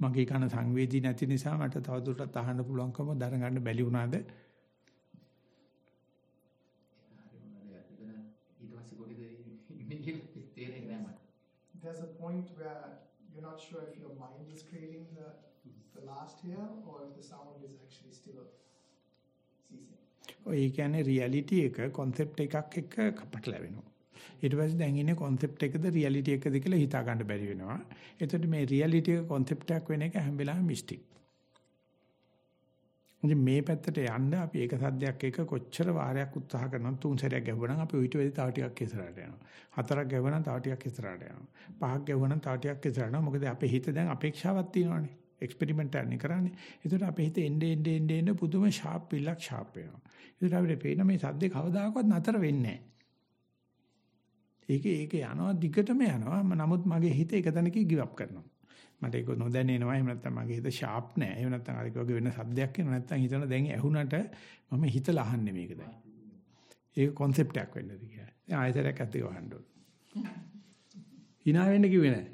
මගේ කන සංවේදී නැති නිසා මට තවදුරටත් අහන්න පුළුවන්කම දරගන්න බැරි වුණාද There's a point where you're not sure if your mind is creating the, the last here or if the sound is actually still ceasing. ඔය කියන්නේ රියැලිටි එක concept එකක් එක්ක කපටලැවෙනවා. ඊට පස්සේ දැන් ඉන්නේ concept එකද reality එකද කියලා හිතා ගන්න බැරි වෙනවා. එතකොට මේ reality එක concept එකක් වෙන එක හැම වෙලාවෙම mystic. ඉතින් මේ පැත්තට යන්න අපි ඒක සද්දයක් එක කොච්චර වාරයක් උත්සාහ කරනවද තුන් සැරයක් ගැහුවනම් අපි ඊට වෙලේ තව ටිකක් ඉස්සරහට යනවා. හතරක් ගැහුවනම් තව ටිකක් ඉස්සරහට යනවා. පහක් ගැහුවනම් තව ටිකක් ඉස්සරහට යනවා. මොකද අපේ හිත දැන් අපේක්ෂාවක් තියෙනවානේ. එක්ස්පෙරිමන්ට් එකක් කරන්නේ. ඒකට අපේ හිත එන්නේ එන්නේ එන්නේ එන්නේ පුදුම ෂාප් පිල්ලක් ෂාප් වෙනවා. ඒකට අපිට පේන මේ සද්දේ කවදාකවත් නතර වෙන්නේ නැහැ. ඒකේ ඒකේ යනවා දිගටම යනවා. නමුත් මගේ හිත එක තැනක ගිව් අප් කරනවා. මට ඒක නොදැනෙනවා. එහෙම නැත්නම් මගේ හිත ෂාප් නෑ. එහෙම නැත්නම් අර වගේ වෙන සද්දයක් එනවා. නැත්නම් හිතන දැන් ඇහුණට මම හිතලා අහන්නේ මේක දැන්. ඒක concept එකක් වෙන්නද කියලා. දැන් ආයතරයක් ඇත්තේ වහන්න ඕන. hina වෙන්න කිව්වේ නෑ.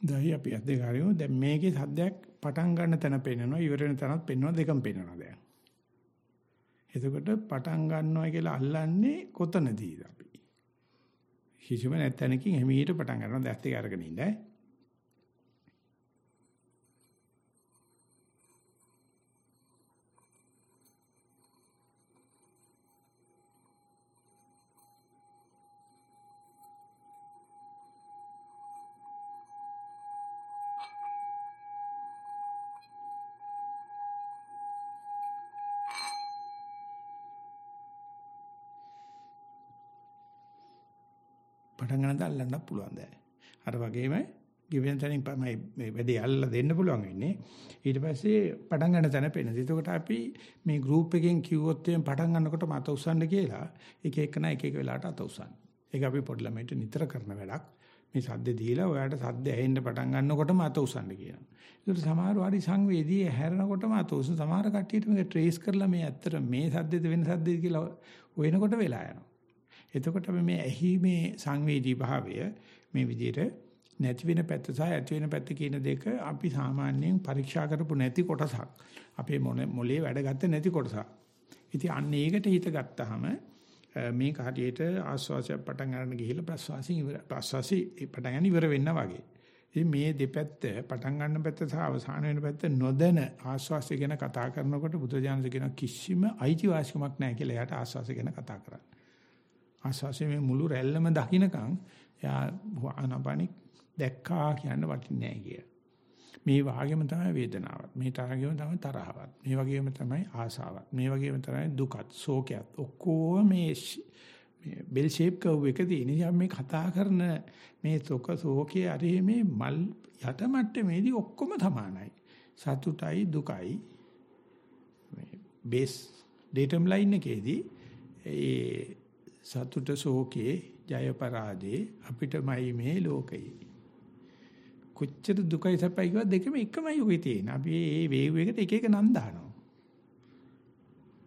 දැන් අපි අද ගාරියෝ දැන් මේකේ සද්දයක් පටන් ගන්න තැන පෙන්වනවා ඉවර වෙන තැනත් පෙන්වනවා දෙකම පෙන්වනවා දැන්. එතකොට පටන් ගන්නවා කියලා අල්ලන්නේ කොතනදීද අපි? කිසිම නැත්ැනකින් එමීට පටන් ගන්නවා දැස් දෙක අරගෙන ඉන්න ඈ. පටන් ගන්නද අල්ලන්නත් පුළුවන් දැන්. අර වගේම ගෙවෙන තැනින් තමයි මේ වැඩේ අල්ලලා දෙන්න පුළුවන් වෙන්නේ. ඊට පස්සේ පටන් ගන්න තැන පේනවා. එතකොට අපි මේ ගෲප් එකෙන් කිව්වොත් එම් පටන් ගන්නකොට මත උස්සන්න කියලා එක එක නා එක එක වෙලාවට අත උස්සන්න. ඒක අපි පොඩි ළමයින්ට නිතර කරන වැඩක්. මේ සද්ද දීලා ඔයාලට සද්ද ඇහෙන්න පටන් ගන්නකොටම අත උස්සන්න කියනවා. ඒකට සමහරව හරි සංවේදී හැරෙනකොටම අත උස්සන සමහර කට්ටියට මේක ට්‍රේස් කරලා මේ ඇත්තට මේ සද්දෙද වෙන සද්දෙද කියලා හොයනකොට වෙලා යනවා. එතකොට අපි මේ ඇහිීමේ සංවේදී භාවය මේ විදිහට නැති වෙන පැත්ත සහ ඇති වෙන පැත්ත කියන දෙක අපි සාමාන්‍යයෙන් පරීක්ෂා කරපු නැති කොටසක්. අපේ මොලේ වැඩ ගත්තේ නැති කොටසක්. ඉතින් අන්න ඒකට හිත ගත්තාම මේ කාටියට ආස්වාසය පටන් ගන්න ගිහිල්ලා ප්‍රස්වාසයෙන් ඉවර ප්‍රස්වාසي පටන් ගන්න ඉවර වෙන්න වගේ. ඉතින් මේ දෙපැත්ත පටන් ගන්න පැත්ත සහ අවසාන වෙන පැත්ත නොදැන ආස්වාසය ගැන කතා කරනකොට බුදුජානක කියන කිසිම අයිතිවාසිකමක් නැහැ කියලා එයාට ආස්වාසය ගැන කතා කරන්නේ. ආස්වාසයේ මේ මුළු රැල්ලම දකින්නකම් එයා ආනපනික් දැක්කා කියන්න වටින්නේ නැහැ කිය. මේ වාගේම තමයි වේදනාවත්. මේ තරගෙම තමයි තරහවත්. මේ වගේම තමයි ආසාවත්. මේ වගේම තමයි දුකත්, ශෝකයත්. ඔක්කොම මේ මේ බෙල් ෂේප් කව් එකදී ඉතින් මේ කතා කරන මේ සොක ශෝකයේ අරේ මේ මල් යට මට්ටමේදී ඔක්කොම සමානයි. සතුටයි දුකයි මේ බේස් ඩේටම් ලයින් එකේදී ඒ සතුට ශෝකේ ජය පරාජේ අපිටමයි මේ ලෝකේ කොච්චර දුකයි සැපයි කිව්වා දෙකම එකමයි යෝගේ තියෙන. අපි මේ වේව් එකට එක එක නම් දානවා.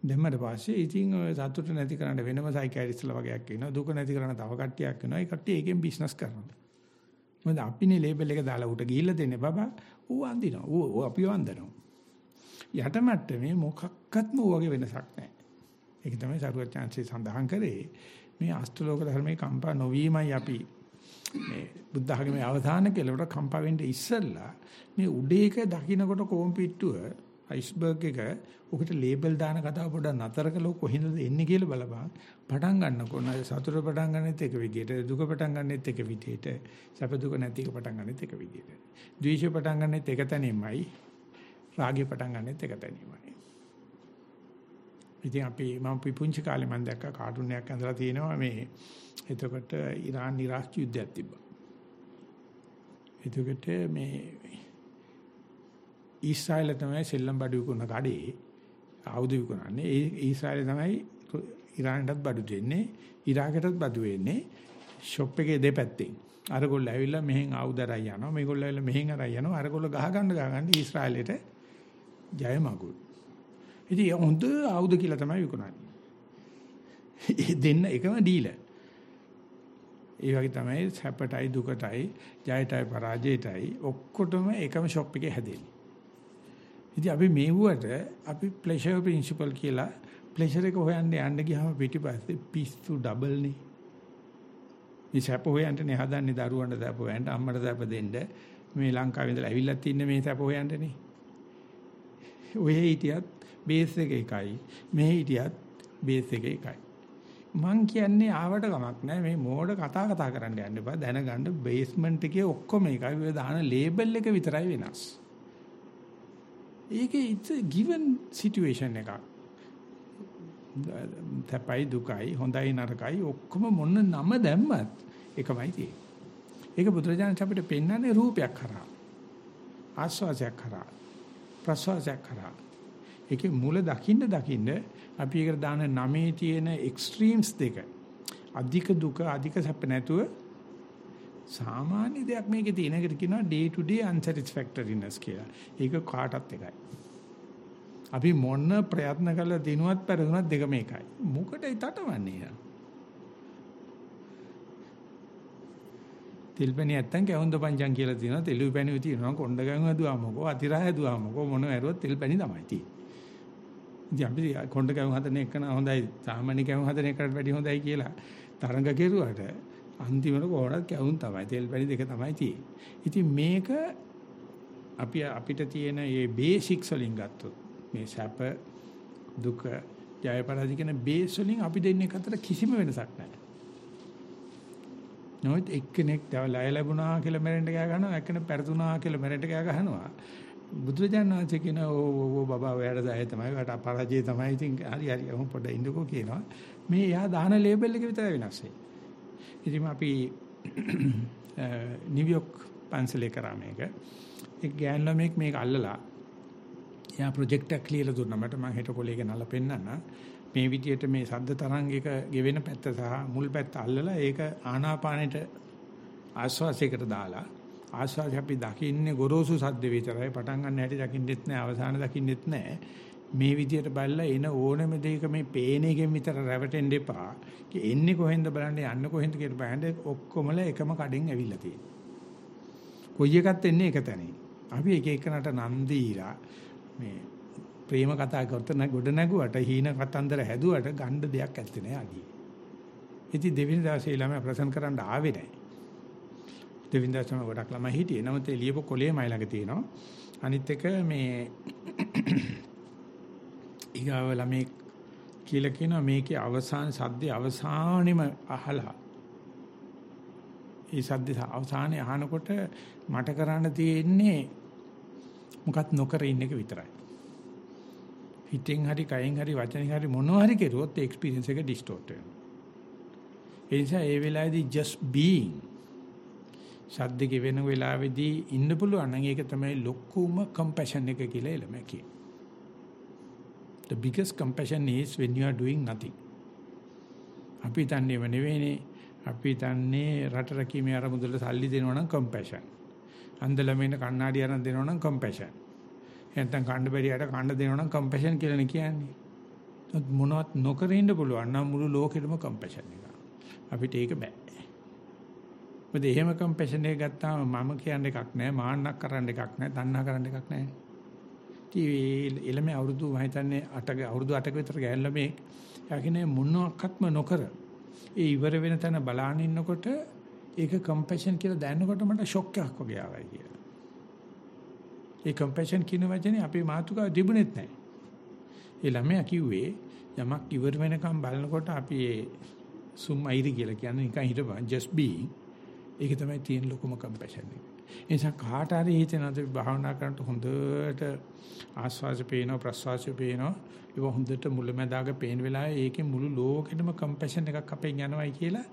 දෙම්මඩ පස්සේ ඉතින් සතුට නැති කරන්න වෙනම සයිකියාට්‍රිස්ට්ලා වගේක් ඉන්නවා. දුක නැති කරන්න තව කට්ටියක් ඉන්නවා. ඒ කට්ටිය ඒකෙන් බිස්නස් කරනවා. මොකද අපිනේ ලේබල් එක දාලා උට ගිහිල්ලා දෙන්නේ බබා. ඌ අඳිනවා. ඌ අපිව අඳිනවා. යට මට්ටමේ මොකක්වත්ම ඌ වගේ වෙනසක් නැහැ. ඒක තමයි සරුවත් chance සඳහන් කරේ. මේ අෂ්ටලෝක ධර්මයේ කම්පා නොවීමයි අපි මේ බුද්ධ ධර්මයේ අවධාන කෙලවර කම්පා වෙන්න ඉස්සෙල්ලා මේ උඩේක දකින්නකොට කොම්පිට්ටුව අයිස්බර්ග් එක උකට ලේබල් දාන කතාව පොඩ්ඩක් නතර කළොත් කොහින්ද එන්නේ කියලා බලපන්. පටන් ගන්නකොට සතුට පටන් ගන්නෙත් එක විදියට දුක පටන් ගන්නෙත් එක විදියට සැප දුක නැති එක පටන් ගන්නෙත් එක විදියට. ද්වේෂය පටන් ගන්නෙත් එක තැනින්මයි රාගය පටන් ගන්නෙත් එක තැනින්මයි. ඉතින් අපි මම පුංචි කාලේ මම දැක්ක කාටුන් එකක් ඇඳලා තියෙනවා මේ එතකොට ඉරාන් ඉරාක් යුද්ධයක් තිබ්බා. එතකොට මේ ඊශ්‍රායල තමයි සෙල්ලම් බඩු විකුණන කඩේ ආයුධ විකුණන්නේ. ඒ ඊශ්‍රායල තමයි ඉරානටත් බඩු දෙන්නේ. ඉරාකටත් බඩු වෙන්නේ. ෂොප් එකේ දෙපැත්තෙන්. අරගොල්ලෝ ඇවිල්ලා මෙහෙන් ආයුධ අරයි යනවා. මේගොල්ලෝ ඇවිල්ලා මෙහෙන් අරයි යනවා. අරගොල්ලෝ ගහ ගන්න ගහ ගන්න ඊශ්‍රායලෙට ජය මගුල්. ඉතින් හොඳ ආයුධ කියලා තමයි විකුණන්නේ. ඒ දෙන්න එකම ඩීලර්. ඒ වගේ තමයි සැපටයි දුකටයි ජයටයි පරාජයටයි ඔක්කොටම එකම ෂොප් එකේ හැදෙන්නේ. ඉතින් අපි මේවුවට අපි ප්ලෙෂර් ප්‍රින්සිපල් කියලා ප්ලෙෂර් එක හොයන්න යන්න ගියාම පිටිපස්සේ පිස්සු ඩබල් නේ. මේ සැප හොයන්නනේ හදන්නේ දරුවන්ට සැප හොයන්න අම්මට සැප දෙන්න මේ ලංකාවේ ඉඳලා ඇවිල්ලා තින්නේ මේ සැප හොයන්නනේ. ඔය හිටියත් බේස් එක එකයි. මේ හිටියත් බේස් එක එකයි. මං කියන්නේ ආවට කමක් නැහැ මේ මෝඩ කතා කතා කරන්න යන්න එපා දැනගන්න බේස්මන්ට් එකේ ඔක්කොම එකයි ඔය දාන ලේබල් එක විතරයි වෙනස්. ඒකේ it's a given situation එකක්. තපයි දුකයි හොඳයි නරකයි ඔක්කොම මොන නම දැම්මත් එකමයි තියෙන්නේ. ඒක බුදුරජාණන් අපිට පෙන්වන්නේ රූපයක් කරා. ආස්වාදයක් කරා. ප්‍රසවාසයක් කරා. ඒකේ මුල දකින්න දකින්න අපි ඒකට දාන නමේ තියෙන එක්ස්ට්‍රීම්ස් දෙක අධික දුක අධික සැප නැතුව සාමාන්‍ය දෙයක් මේකේ තියෙන එකට කියනවා day to day unsatisfactoriness කියලා. ඒක කාටත් එකයි. අපි මොන ප්‍රයත්න කළා දිනුවත් පෙරදුනත් දෙකම එකයි. මොකටයි තටවන්නේ? තෙල්පැණි නැත්තම් කැවුම්ද පංචම් කියලා තියෙනවා. තෙලු පැණි තියෙනවා. කොණ්ඩ ගෑමු හදුවාමකෝ, අතිරා හදුවාමකෝ මොන ඇරුවත් තෙල්පැණි තමයි තියෙන්නේ. ඉතින් අපි කොණ්ඩ කැවුම් හදන එක හොඳයි. සාමාන්‍ය කැවුම් හදන එකට වැඩි හොඳයි කියලා තරඟ කෙරුවට අන්තිමට කොහොමද කැවුම් තමයි. තෙල්පැණි දෙක තමයි තියෙන්නේ. ඉතින් මේක අපි අපිට තියෙන මේ බේසික්ස් වලින් ගත්තොත් මේ සැප දුක ජය පරාජය කියන බේස් වලින් අපි දෙන්නේ අතර කිසිම වෙනසක් නැහැ. නොත් එක්කෙනෙක් ලය ලැබුණා කියලා මැරෙන්න ගෑ ගන්නවා එක්කෙනෙක් පෙරතුණා කියලා මැරෙන්න ගෑ ගන්නවා බුදුරජාණන් වහන්සේ කියන ඕ ඕ බබා ඔයාට දහය තමයි ඔයාට අපරාජය තමයි. ඉතින් හරි හරි ඔහොම පොඩ ඉන්නකෝ කියනවා. මේ යා දාන ලේබල් එක විතරයි වෙනස් වෙන්නේ. ඉතින් අපි නිව්යෝක් පන්සලේ කරා මේක. ඒ ගෑන් ළමෙක් මේක අල්ලලා එයා ප්‍රොජෙක්ට් එකක් ලියලා දුන්නා. මට මම හෙට කොලේක නල පෙන්නන්න. මේ විදිහට මේ සද්ද තරංගයක ගෙවෙන පැත්ත සහ මුල් පැත්ත අල්ලලා ඒක ආනාපානෙට ආස්වාසයකට දාලා ආස්වාසය අපි දකින්නේ ගොරෝසු සද්ද විතරයි පටන් ගන්න හැටි දකින්නෙත් නැහැ අවසාන දකින්නෙත් නැහැ මේ විදිහට බලලා එන ඕනම දෙයක මේ පේන එකෙන් විතර රැවටෙන්න එපා. එන්නේ කොහෙන්ද බලන්න යන්න කොහෙන්ද කියලා බලන්න ඔක්කොමල එකම කඩෙන් ඇවිල්ලා තියෙනවා. කොයි එකත් එන්නේ එක තැනින්. අපි එක එකනට නම් දීලා මේ ප්‍රේම කතා කරත ගොඩ නැගුවට හීන කතන්දර හැදුවට ගණ්ඩ දෙයක් ඇත්තේ නෑ අඩිය. ඉතින් දෙවෙනි දවසේ ළමයි ප්‍රසන් කරන්න ආවේ නෑ. දෙවෙනි දවසේ මම ගොඩක් ළමයි හිටියේ. නමුත් ඒ ලියපු කොලේ මයි ළඟ තියෙනවා. අනිත් එක මේ ඊගාව ළමයි කියලා කියනවා මේකේ අවසාන සද්දේ අවසානෙම අහලා ඒ සද්ද අවසානයේ අහනකොට මට කරන්න තියෙන්නේ මොකත් නොකර ඉන්න එක විතරයි. හිතෙන් හරි කයෙන් හරි වචනෙන් හරි මොනවා හරි කෙරුවොත් ඒ එක්ස්පීරියන්ස් එක ඩිස්ටෝට් වෙනවා. ඒ නිසා ඒ වෙලාවේදී just being ශබ්දෙක වෙන වෙලාවේදී ඉන්න පුළුවන් නම් ඒක තමයි ලොකුම compassion එක කියලා එළම කියේ. The biggest compassion is when you are doing nothing. අපි තන්නේව නෙවෙයිනේ අපි තන්නේ රට රකීමේ අරමුදල සල්ලි දෙනවා නම් compassion. අන්දලමේන කණ්ණාඩි අරන් දෙනවා නම් compassion. නැත්නම් කණ්ඩ බැරියට කණ්ඩ දෙනවා නම් කම්පැෂන් කියලානේ කියන්නේ. මොනවත් නොකර ඉන්න පුළුවන් නම් මුළු ලෝකෙටම කම්පැෂන් එක. අපිට ඒක බෑ. මොකද එහෙම කම්පැෂන් එක ගත්තාම මම කියන්න එකක් නැහැ, මාන්නක් කරන්න එකක් නැහැ, තණ්හා කරන්න එකක් නැහැ. ඉතින් එළමේ අවුරුදු මම හිතන්නේ 8 අවුරුදු 8ක විතර ගෑල්ලා මේ යකිනේ මොනක්වත්ම නොකර ඒ ඉවර වෙන තැන බලාගෙන ඉන්නකොට ඒක කම්පැෂන් කියලා දැනනකොට මට ෂොක් එකක් වගේ ආවයි කියලා. ඒ කම්පැෂන් කියන වචනේ අපේ මාතෘකාව තිබුණෙත් නැහැ. ඒ ළමයා කිව්වේ යමක් ඉවර වෙනකම් බලනකොට අපි ඒ සුම් අයිරි කියලා කියන්නේ නිකන් හිටපන් just being ඒක තමයි තියෙන ලොකුම කම්පැෂන් එක. ඒ නිසා කාට හරි හිතෙනවද භාවනා කරනකොට හොඳට ආස්වාස පේනවා ප්‍රස්වාස පේනවා ඒක හොඳට මුලැමැදාග පේන වෙලාවේ ඒකේ මුළු ලෝකෙටම කම්පැෂන් එකක් අපෙන් යනවායි කියලා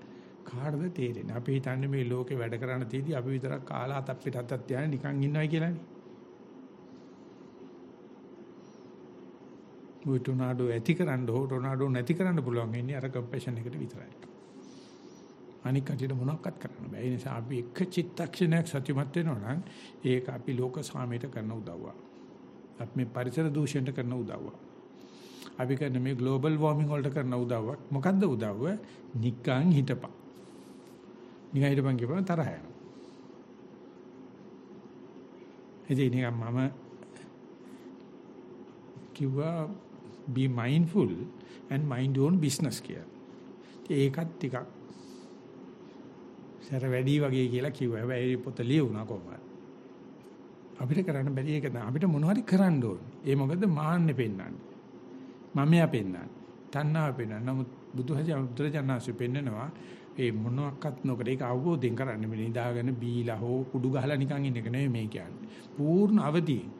කාටද තේරෙන්නේ? අපි හිතන්නේ මේ ලෝකේ වැඩ කරන තීදී අපි විතරක් කාලා අතක් පිට අතක් තියාගෙන නිකන් ඉන්නවයි කියලානේ. ওই ටොනාඩෝ ඇති කරන්න හෝ ටොනාඩෝ නැති කරන්න පුළුවන් ඉන්නේ අර කම්පැෂන් එකට විතරයි. අනික කටියට මොනවක්වත් කරන්න බෑ. ඒ නිසා අපි එක චිත්තක්ෂණයක් සතුටුමත් වෙනවා නම් ඒක අපි ලෝක සාමයට කරන උදව්වක්. අපි මේ පරිසර දූෂණයට කරන උදව්වක්. අපි කරන මේ ග්ලෝබල් වෝමින් වලට කරන උදව්වක්. මොකද්ද උදව්ව? නිකන් හිටපන්. නිකන් හිටපන් කියපුවම තරහ යනවා. ඉතින් මම කිව්වා be mindful and mind your own business කියලා. ඒකත් ටිකක් සැර වැඩි වගේ කියලා කිව්වා. හැබැයි පොත ලියුණා කොහොමද? අපිට කරන්න බැරි එක තමයි. අපිට මොනවද කරන්න ඕනේ? ඒ මොකද මාන්නේ පෙන්වන්නේ. මමයා පෙන්වන්නේ. තණ්හාව පෙන්වන්නේ. නමුත් බුදුහජ බුදුරජාණන්සේ පෙන්නනවා ඒ මොනවත් නොකර ඒක අවබෝධයෙන් කරන්න මේ නිදාගෙන බීලා හෝ කුඩු ගහලා නිකන් ඉන්න එක නෙවෙයි මේ කියන්නේ. පූර්ණ අවදියෙන්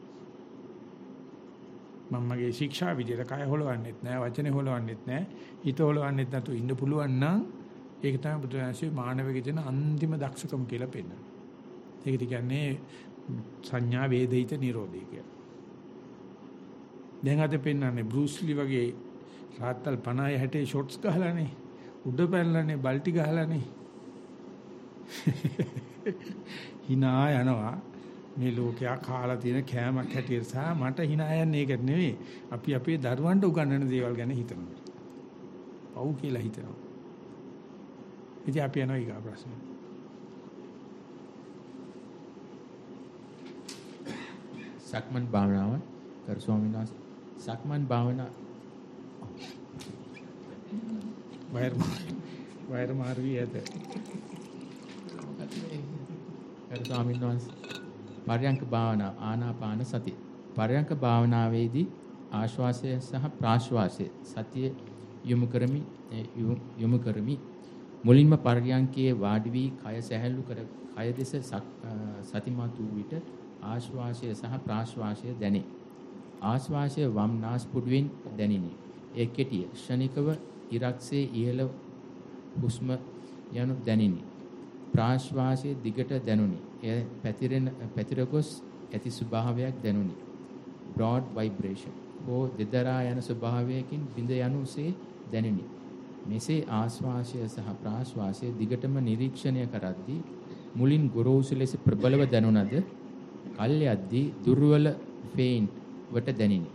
මම මගේ ශික්ෂා විදියට කය හොලවන්නෙත් නෑ වචනේ හොලවන්නෙත් නෑ හිත හොලවන්නෙත් නැතු ඉන්න පුළුවන් නම් ඒක තමයි බුදුරජාණන්සේ මානවකයේ තියෙන අන්තිම දක්ෂකම කියලා පෙන්නනවා. ඒක කියන්නේ සංඥා වේදිත නිරෝධය කියලා. දැන් අද පෙන්නන්නේ බෲස්ලි වගේ රාත්තල් 50 60 ෂොට්ස් ගහලානේ උඩ පැනලානේ බල්ටි ගහලානේ hina යනවා මේ ලෝකයා කාලා තියෙන කෑමක් හැටියට සහ මට hina යන්නේ ඒක නෙවෙයි. අපි අපේ දරුවන්ට උගන්වන දේවල් ගැන හිතනවා. පව් කියලා හිතනවා. ඉතින් අපි යනවා ඊගා ප්‍රශ්නෙට. සක්මන් භාවනාව කර ස්වාමීන් වහන්සේ. සක්මන් භාවනා. වයර් වයර් මාර්ගය ඇත. කර ස්වාමීන් වහන්සේ. පරයන්ක භාවනා ආනාපාන සති පරයන්ක භාවනාවේදී ආශ්වාසය සහ ප්‍රාශ්වාසය සතිය යොමු කරමි යොමු කරමි. මුලින්ම පරයන්කයේ වාඩි වී කය සැහැල්ලු කර කය දෙස සක්- අ, සතිමත් වූ විට ආශ්වාසය සහ ප්‍රාශ්වාසය දැනේ ආශ්වාසය වම් නාස්පුඩුවෙන් දැනිනි ඒ කෙටිය ෂණිකව ඉරක්සේ ඉහළ හුස්ම යනු දැනිනි ප්‍රාශ්වාසයේ දිගට දැනුනි. එය පැතිරෙන පැතිර ගොස් ඇති ස්වභාවයක් දැනුනි. broad vibration හෝ දෙදරා යන ස්වභාවයකින් බිඳ යනුසේ දැනිනි. මෙසේ ආශ්වාසය සහ ප්‍රාශ්වාසය දිගටම නිරීක්ෂණය කරද්දී මුලින් ගොරෝසු ලෙස ප්‍රබලව දැනුණද කල්යද්දී දුර්වල ෆේන්ට් වට දැනිනි.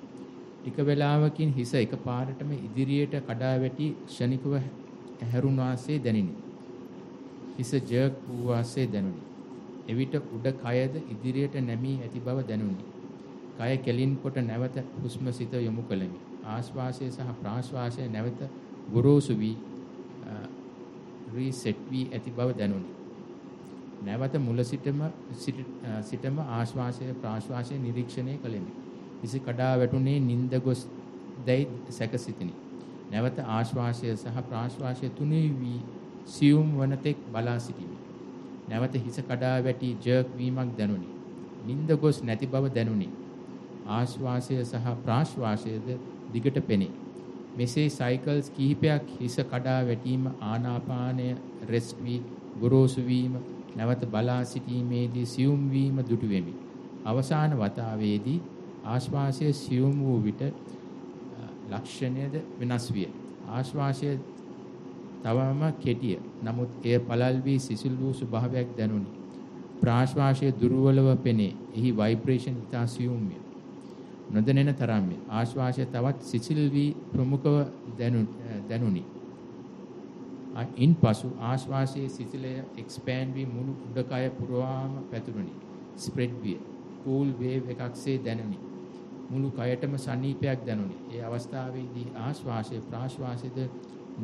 එක වේලාවකින් හිස එකපාරටම ඉදිරියට කඩා වැටි ක්ෂණිකව හැරුණ වාසේ දැනිනි. හිස ජර්ක් වූ වාසේ දැනුනි. එවිට උඩ කයද ඉදිරියට නැමී ඇති බව දැනුනි. කය කෙලින් කොට නැවත හුස්ම සිත යොමු කළෙමි. ආශ්වාසය සහ ප්‍රාශ්වාසය නැවත ගොරෝසු වී රීසෙට් වී ඇති බව දැනුනි. නැවත මුල සිටම සිට- අ, සිටම ආශ්වාසය ප්‍රාශ්වාසය නිරීක්ෂණය කළෙමි. හිස කඩා වැටුනේ නිින්ද ගොස් දැයි සැකසිතිනි. නැවත ආශ්වාසය සහ ප්‍රාශ්වාසය තුනී වී සියුම් වන තෙක් බලා සිටිමි. නැවත හිස කඩා වැටි ජර්ක් වීමක් දැනුනි. නිින්ද ගොස් නැති බව දැනුනි. ආශ්වාසය සහ ප්‍රාශ්වාසයද දිගට පෙනේ. මෙසේ සයිකල්ස් කිහිපයක් හිස කඩා වැටීම ආනාපානය රෙස්ට් වී ගොරෝසු වීම නැවත බලා සිටීමේදී සියුම් වීම දුටු වෙමි. අවසාන වතාවේදී ආශ්වාසය සියුම් වූ විට අ, ලක්ෂණයද වෙනස් විය. ආශ්වාසය තවම කෙටිය. නමුත් එය පළල් වී සිසිල් වූ ස්වභාවයක් දැනුනි. ප්‍රාශ්වාසය දුර්වලව පෙනේ. එහි ভাইබ්‍රේෂන් ඉතා සියුම්ය. නොදැනෙන තරම්ය. ආශ්වාසය තවත් සිසිල් වී ප්‍රමුඛව දැනු- දැනුනි. ආ- ඉන්පසු ආශ්වාසයේ සිසිලය එක්ස්පෑන්ඩ් වී මුළු උඩකය පුරවාම පැතුරුනි. ස්ප්‍රෙඩ් විය. කූල් වේව් එකක්සේ දැනුනි. මුළු කයටම සනීපයක් දැනුනි. ඒ අවස්ථාවේදී ආශ්වාසය ප්‍රාශ්වාසයද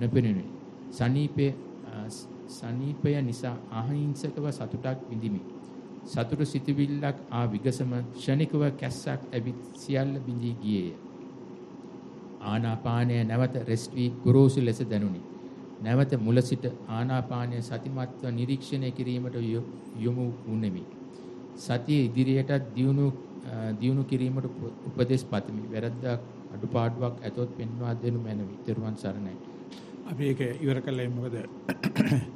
නොපෙනුනි. සනීපය අ, ස- සනීපය නිසා අහිංසකව සතුටක් විඳිමි. සතුට සිතවිල්ලක් ආ විගසම ක්ෂණිකව කැස්සක් ඇවිත් සියල්ල බිඳී ගියේය. ආනාපානය නැවත රෙස්ට් වී ගොරෝසු ලෙස දැනුනි. නැවත මුල සිට ආනාපානය සතිමත්ව නිරීක්ෂණය කිරීමට යො- යොමු වුනෙමි. සතිය ඉදිරියටත් දියුණු අ, දියුණු කිරීමට උප- උපදෙස් පතමි. වැරද්දක් අඩුපාඩුවක් ඇතොත් පෙන්වා දෙනු මැනවි. ත්වන් සරණයි. අපි ඒක ඉවර කළා මොකද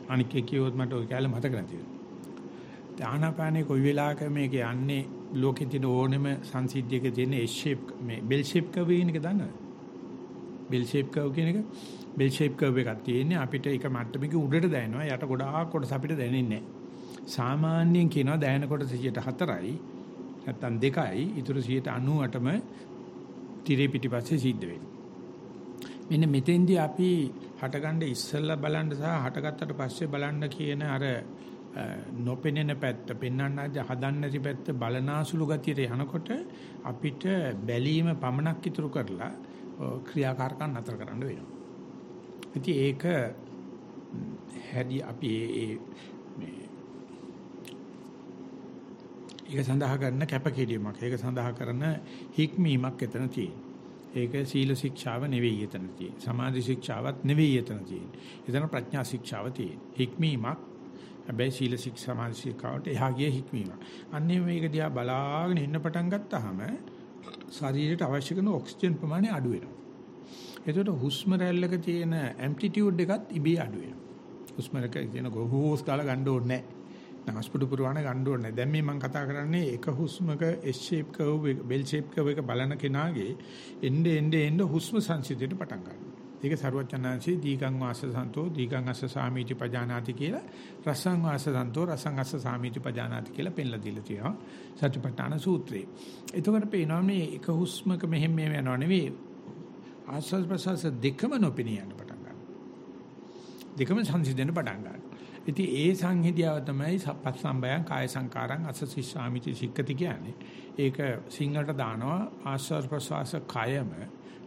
අනික් එක කිව්වොත් මට ඔය කැලේ මතක නැති වෙනවා. ආනාපානේ කොයි වෙලාවක මේක යන්නේ ලෝකෙ තියෙන ඕනෙම සංසිද්ධියක තියෙන S shape මේ bell shape curve කියන එක දන්නවද? bell shape curve කියන එක bell shape curve එකක් තියෙන්නේ අපිට එක මට්ටමක උඩට දැනෙනවා යට ගොඩාක් කොටස අපිට දැනෙන්නේ නැහැ. සාමාන්‍යයෙන් කියනවා දැනෙන කොටස 4යි නැත්තම් 2යි ඊටු 98ම tire පිටිපස්සේ සිද්ධ වෙන්නේ. මෙන්න මෙතෙන්දී අපි හටගන්න ඉස්සෙල්ලා බලන්න සහ හටගත්තට පස්සේ බලන්න කියන අර අ, නොපෙනෙන පැත්ත පෙන්වන්න හදන්න නැති පැත්ත බලනාසුළු ගතියට යනකොට අපිට බැලීම පමණක් ඉතුරු කරලා අ, ක්‍රියාකාරකම් නතර කරන්න වෙනවා. ඉතින් ඒක ම්, හැදි අපි ඒ- ඒ මේ ඒක සඳහා කරන කැපකිරීමක් ඒක සඳහා කරන හික්මීමක් එතන තියෙනවා. ඒක සීල ශික්ෂාව නෙවෙයි එතන තියෙන්නේ. සමාධි ශික්ෂාවත් නෙවෙයි එතන තියෙන්නේ. එතන ප්‍රඥා ශික්ෂාව තියෙන්නේ. හික්මීමක් හැබැයි සීල ශික්ෂා සමාධි ශික්ෂාවට එහා ගිය හික්මීමක්. අන්නේ මේක දිහා බලාගෙන ඉන්න පටන් ගත්තාම ශරීරයට අවශ්‍ය කරන ඔක්සිජන් ප්‍රමාණය අඩු වෙනවා. එතකොට හුස්ම රැල්ලක තියෙන ඇම්ප්ලිටියුඩ් එකත් ඉබේ අඩු වෙනවා. හුස්ම රැල්ලක තියෙන ගොහෝස් දාලා ගන්න ඕනේ නැහැ. නාස්පුඩු පුරවන ගන්න ඕනේ නැහැ. දැන් මේ මම කතා කරන්නේ එක හුස්මක S shape curve එක bell shape curve එක බලන කෙනාගේ එnde එnde එnde හුස්ම සංසිද්ධියට පටන් ගන්නවා. ඒක සරුවචනාංශී දීගං වාස සන්තෝ දීගං අස්ස සාමීති පජානාති කියලා රසං වාස සන්තෝ රසං අස්ස සාමීති පජානාති කියලා පෙන්ලා දීලා තියෙනවා සතිපට්ඨාන සූත්‍රයේ. එතකොට පේනවා මේ එක හුස්මක මෙහෙම මෙහෙම යනවා නෙවෙයි ආස්වාද ප්‍රසවාස දෙකම නොපෙනී යන පටන් ගන්නවා. දෙකම සංසිඳෙන්න පටන් ගන්නවා. ඉතින් ඒ සංහිදියාව තමයි සපස්සම්බයං කාය සංකාරං අසසිස්සාමිති සික්කති කියන්නේ. ඒක සිංහලට දානවා ආස්වාස් ප්‍රසවාස කයම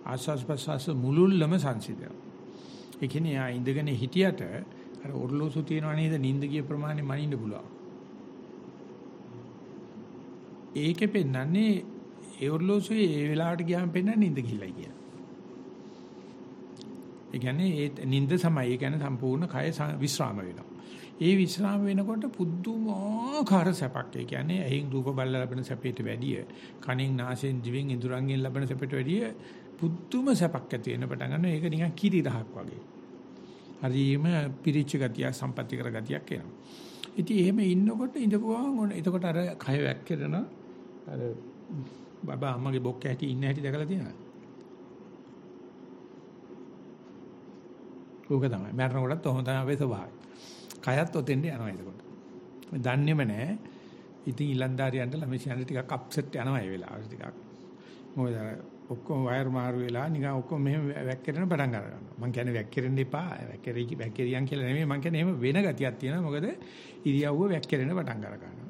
ආස්වාස් ප්‍රසවාස මුලුල්ලම සංසිඳන. ඒ කියන්නේ ආ ඉඳගෙන හිටියට අර ඔර්ලෝසු තියනවා නේද නිින්ද ගිය ප්‍රමාණය මනින්න පුළුවන්. ඒකේ පෙන්නන්නේ ඒ ඔර්ලෝසුවේ ඒ වෙලාවට ගියාම පෙන්නන්නේ නිින්ද ගිහිල්ලා කියන. ඒ කියන්නේ ඒ නිින්ද සමය ඒ කියන්නේ සම්පූර්ණ කය විශ්‍රාම වෙනවා. ඒ විශ්‍රාම වෙනකොට පුදුමාකාර සැපක්. ඒ කියන්නේ ඇහින් රූප බල ලැබෙන සැපයට වැඩිය, කනින් නාසයෙන් දිවෙන් ඉඳුරන්ගෙන් ලැබෙන සැපයට වැඩිය පුදුම සැපක් ඇති වෙන පටන් ගන්නවා. ඒක නිකන් කිරි රහක් වගේ. හරිම පිරිච්ච ගතිය, සම්පත්‍ති කර ගතියක් එනවා. ඉතින් එහෙම ඉන්නකොට ඉඳපුවාම ඕන. එතකොට අර කය වැක්කිරෙන අර බබා අම්මගේ බොක්ක ඇටි ඉන්න හැටි දැකලා තියෙනවද? ඕක තමයි. මරණකොටත් ඔහොම තමයි අපේ ස්වභාවය. කයත් ඔතෙන්ට යනවා එතකොට. මම දන්නේම නැහැ. ඉතින් ඉලන්දාරියන්ට ළමයියන්ට ටිකක් අප්සෙට් යනවා ඒ වෙලාවට ටිකක්. මොකද ඔක්කොම වයර් මාරු වෙලා නිකන් ඔක්කොම මෙහෙම වැක්කිරෙන පටන් ගන්නවා. මම කියන්නේ වැක්කිරෙන්න එපා. වැක්කිරි වැක්කිරියන් කියලා නෙමෙයි. මම කියන්නේ එහෙම වෙන ගතියක් තියෙනවා. මොකද ඉරියව්ව වැක්කිරෙන පටන් ගන්න ගන්නවා.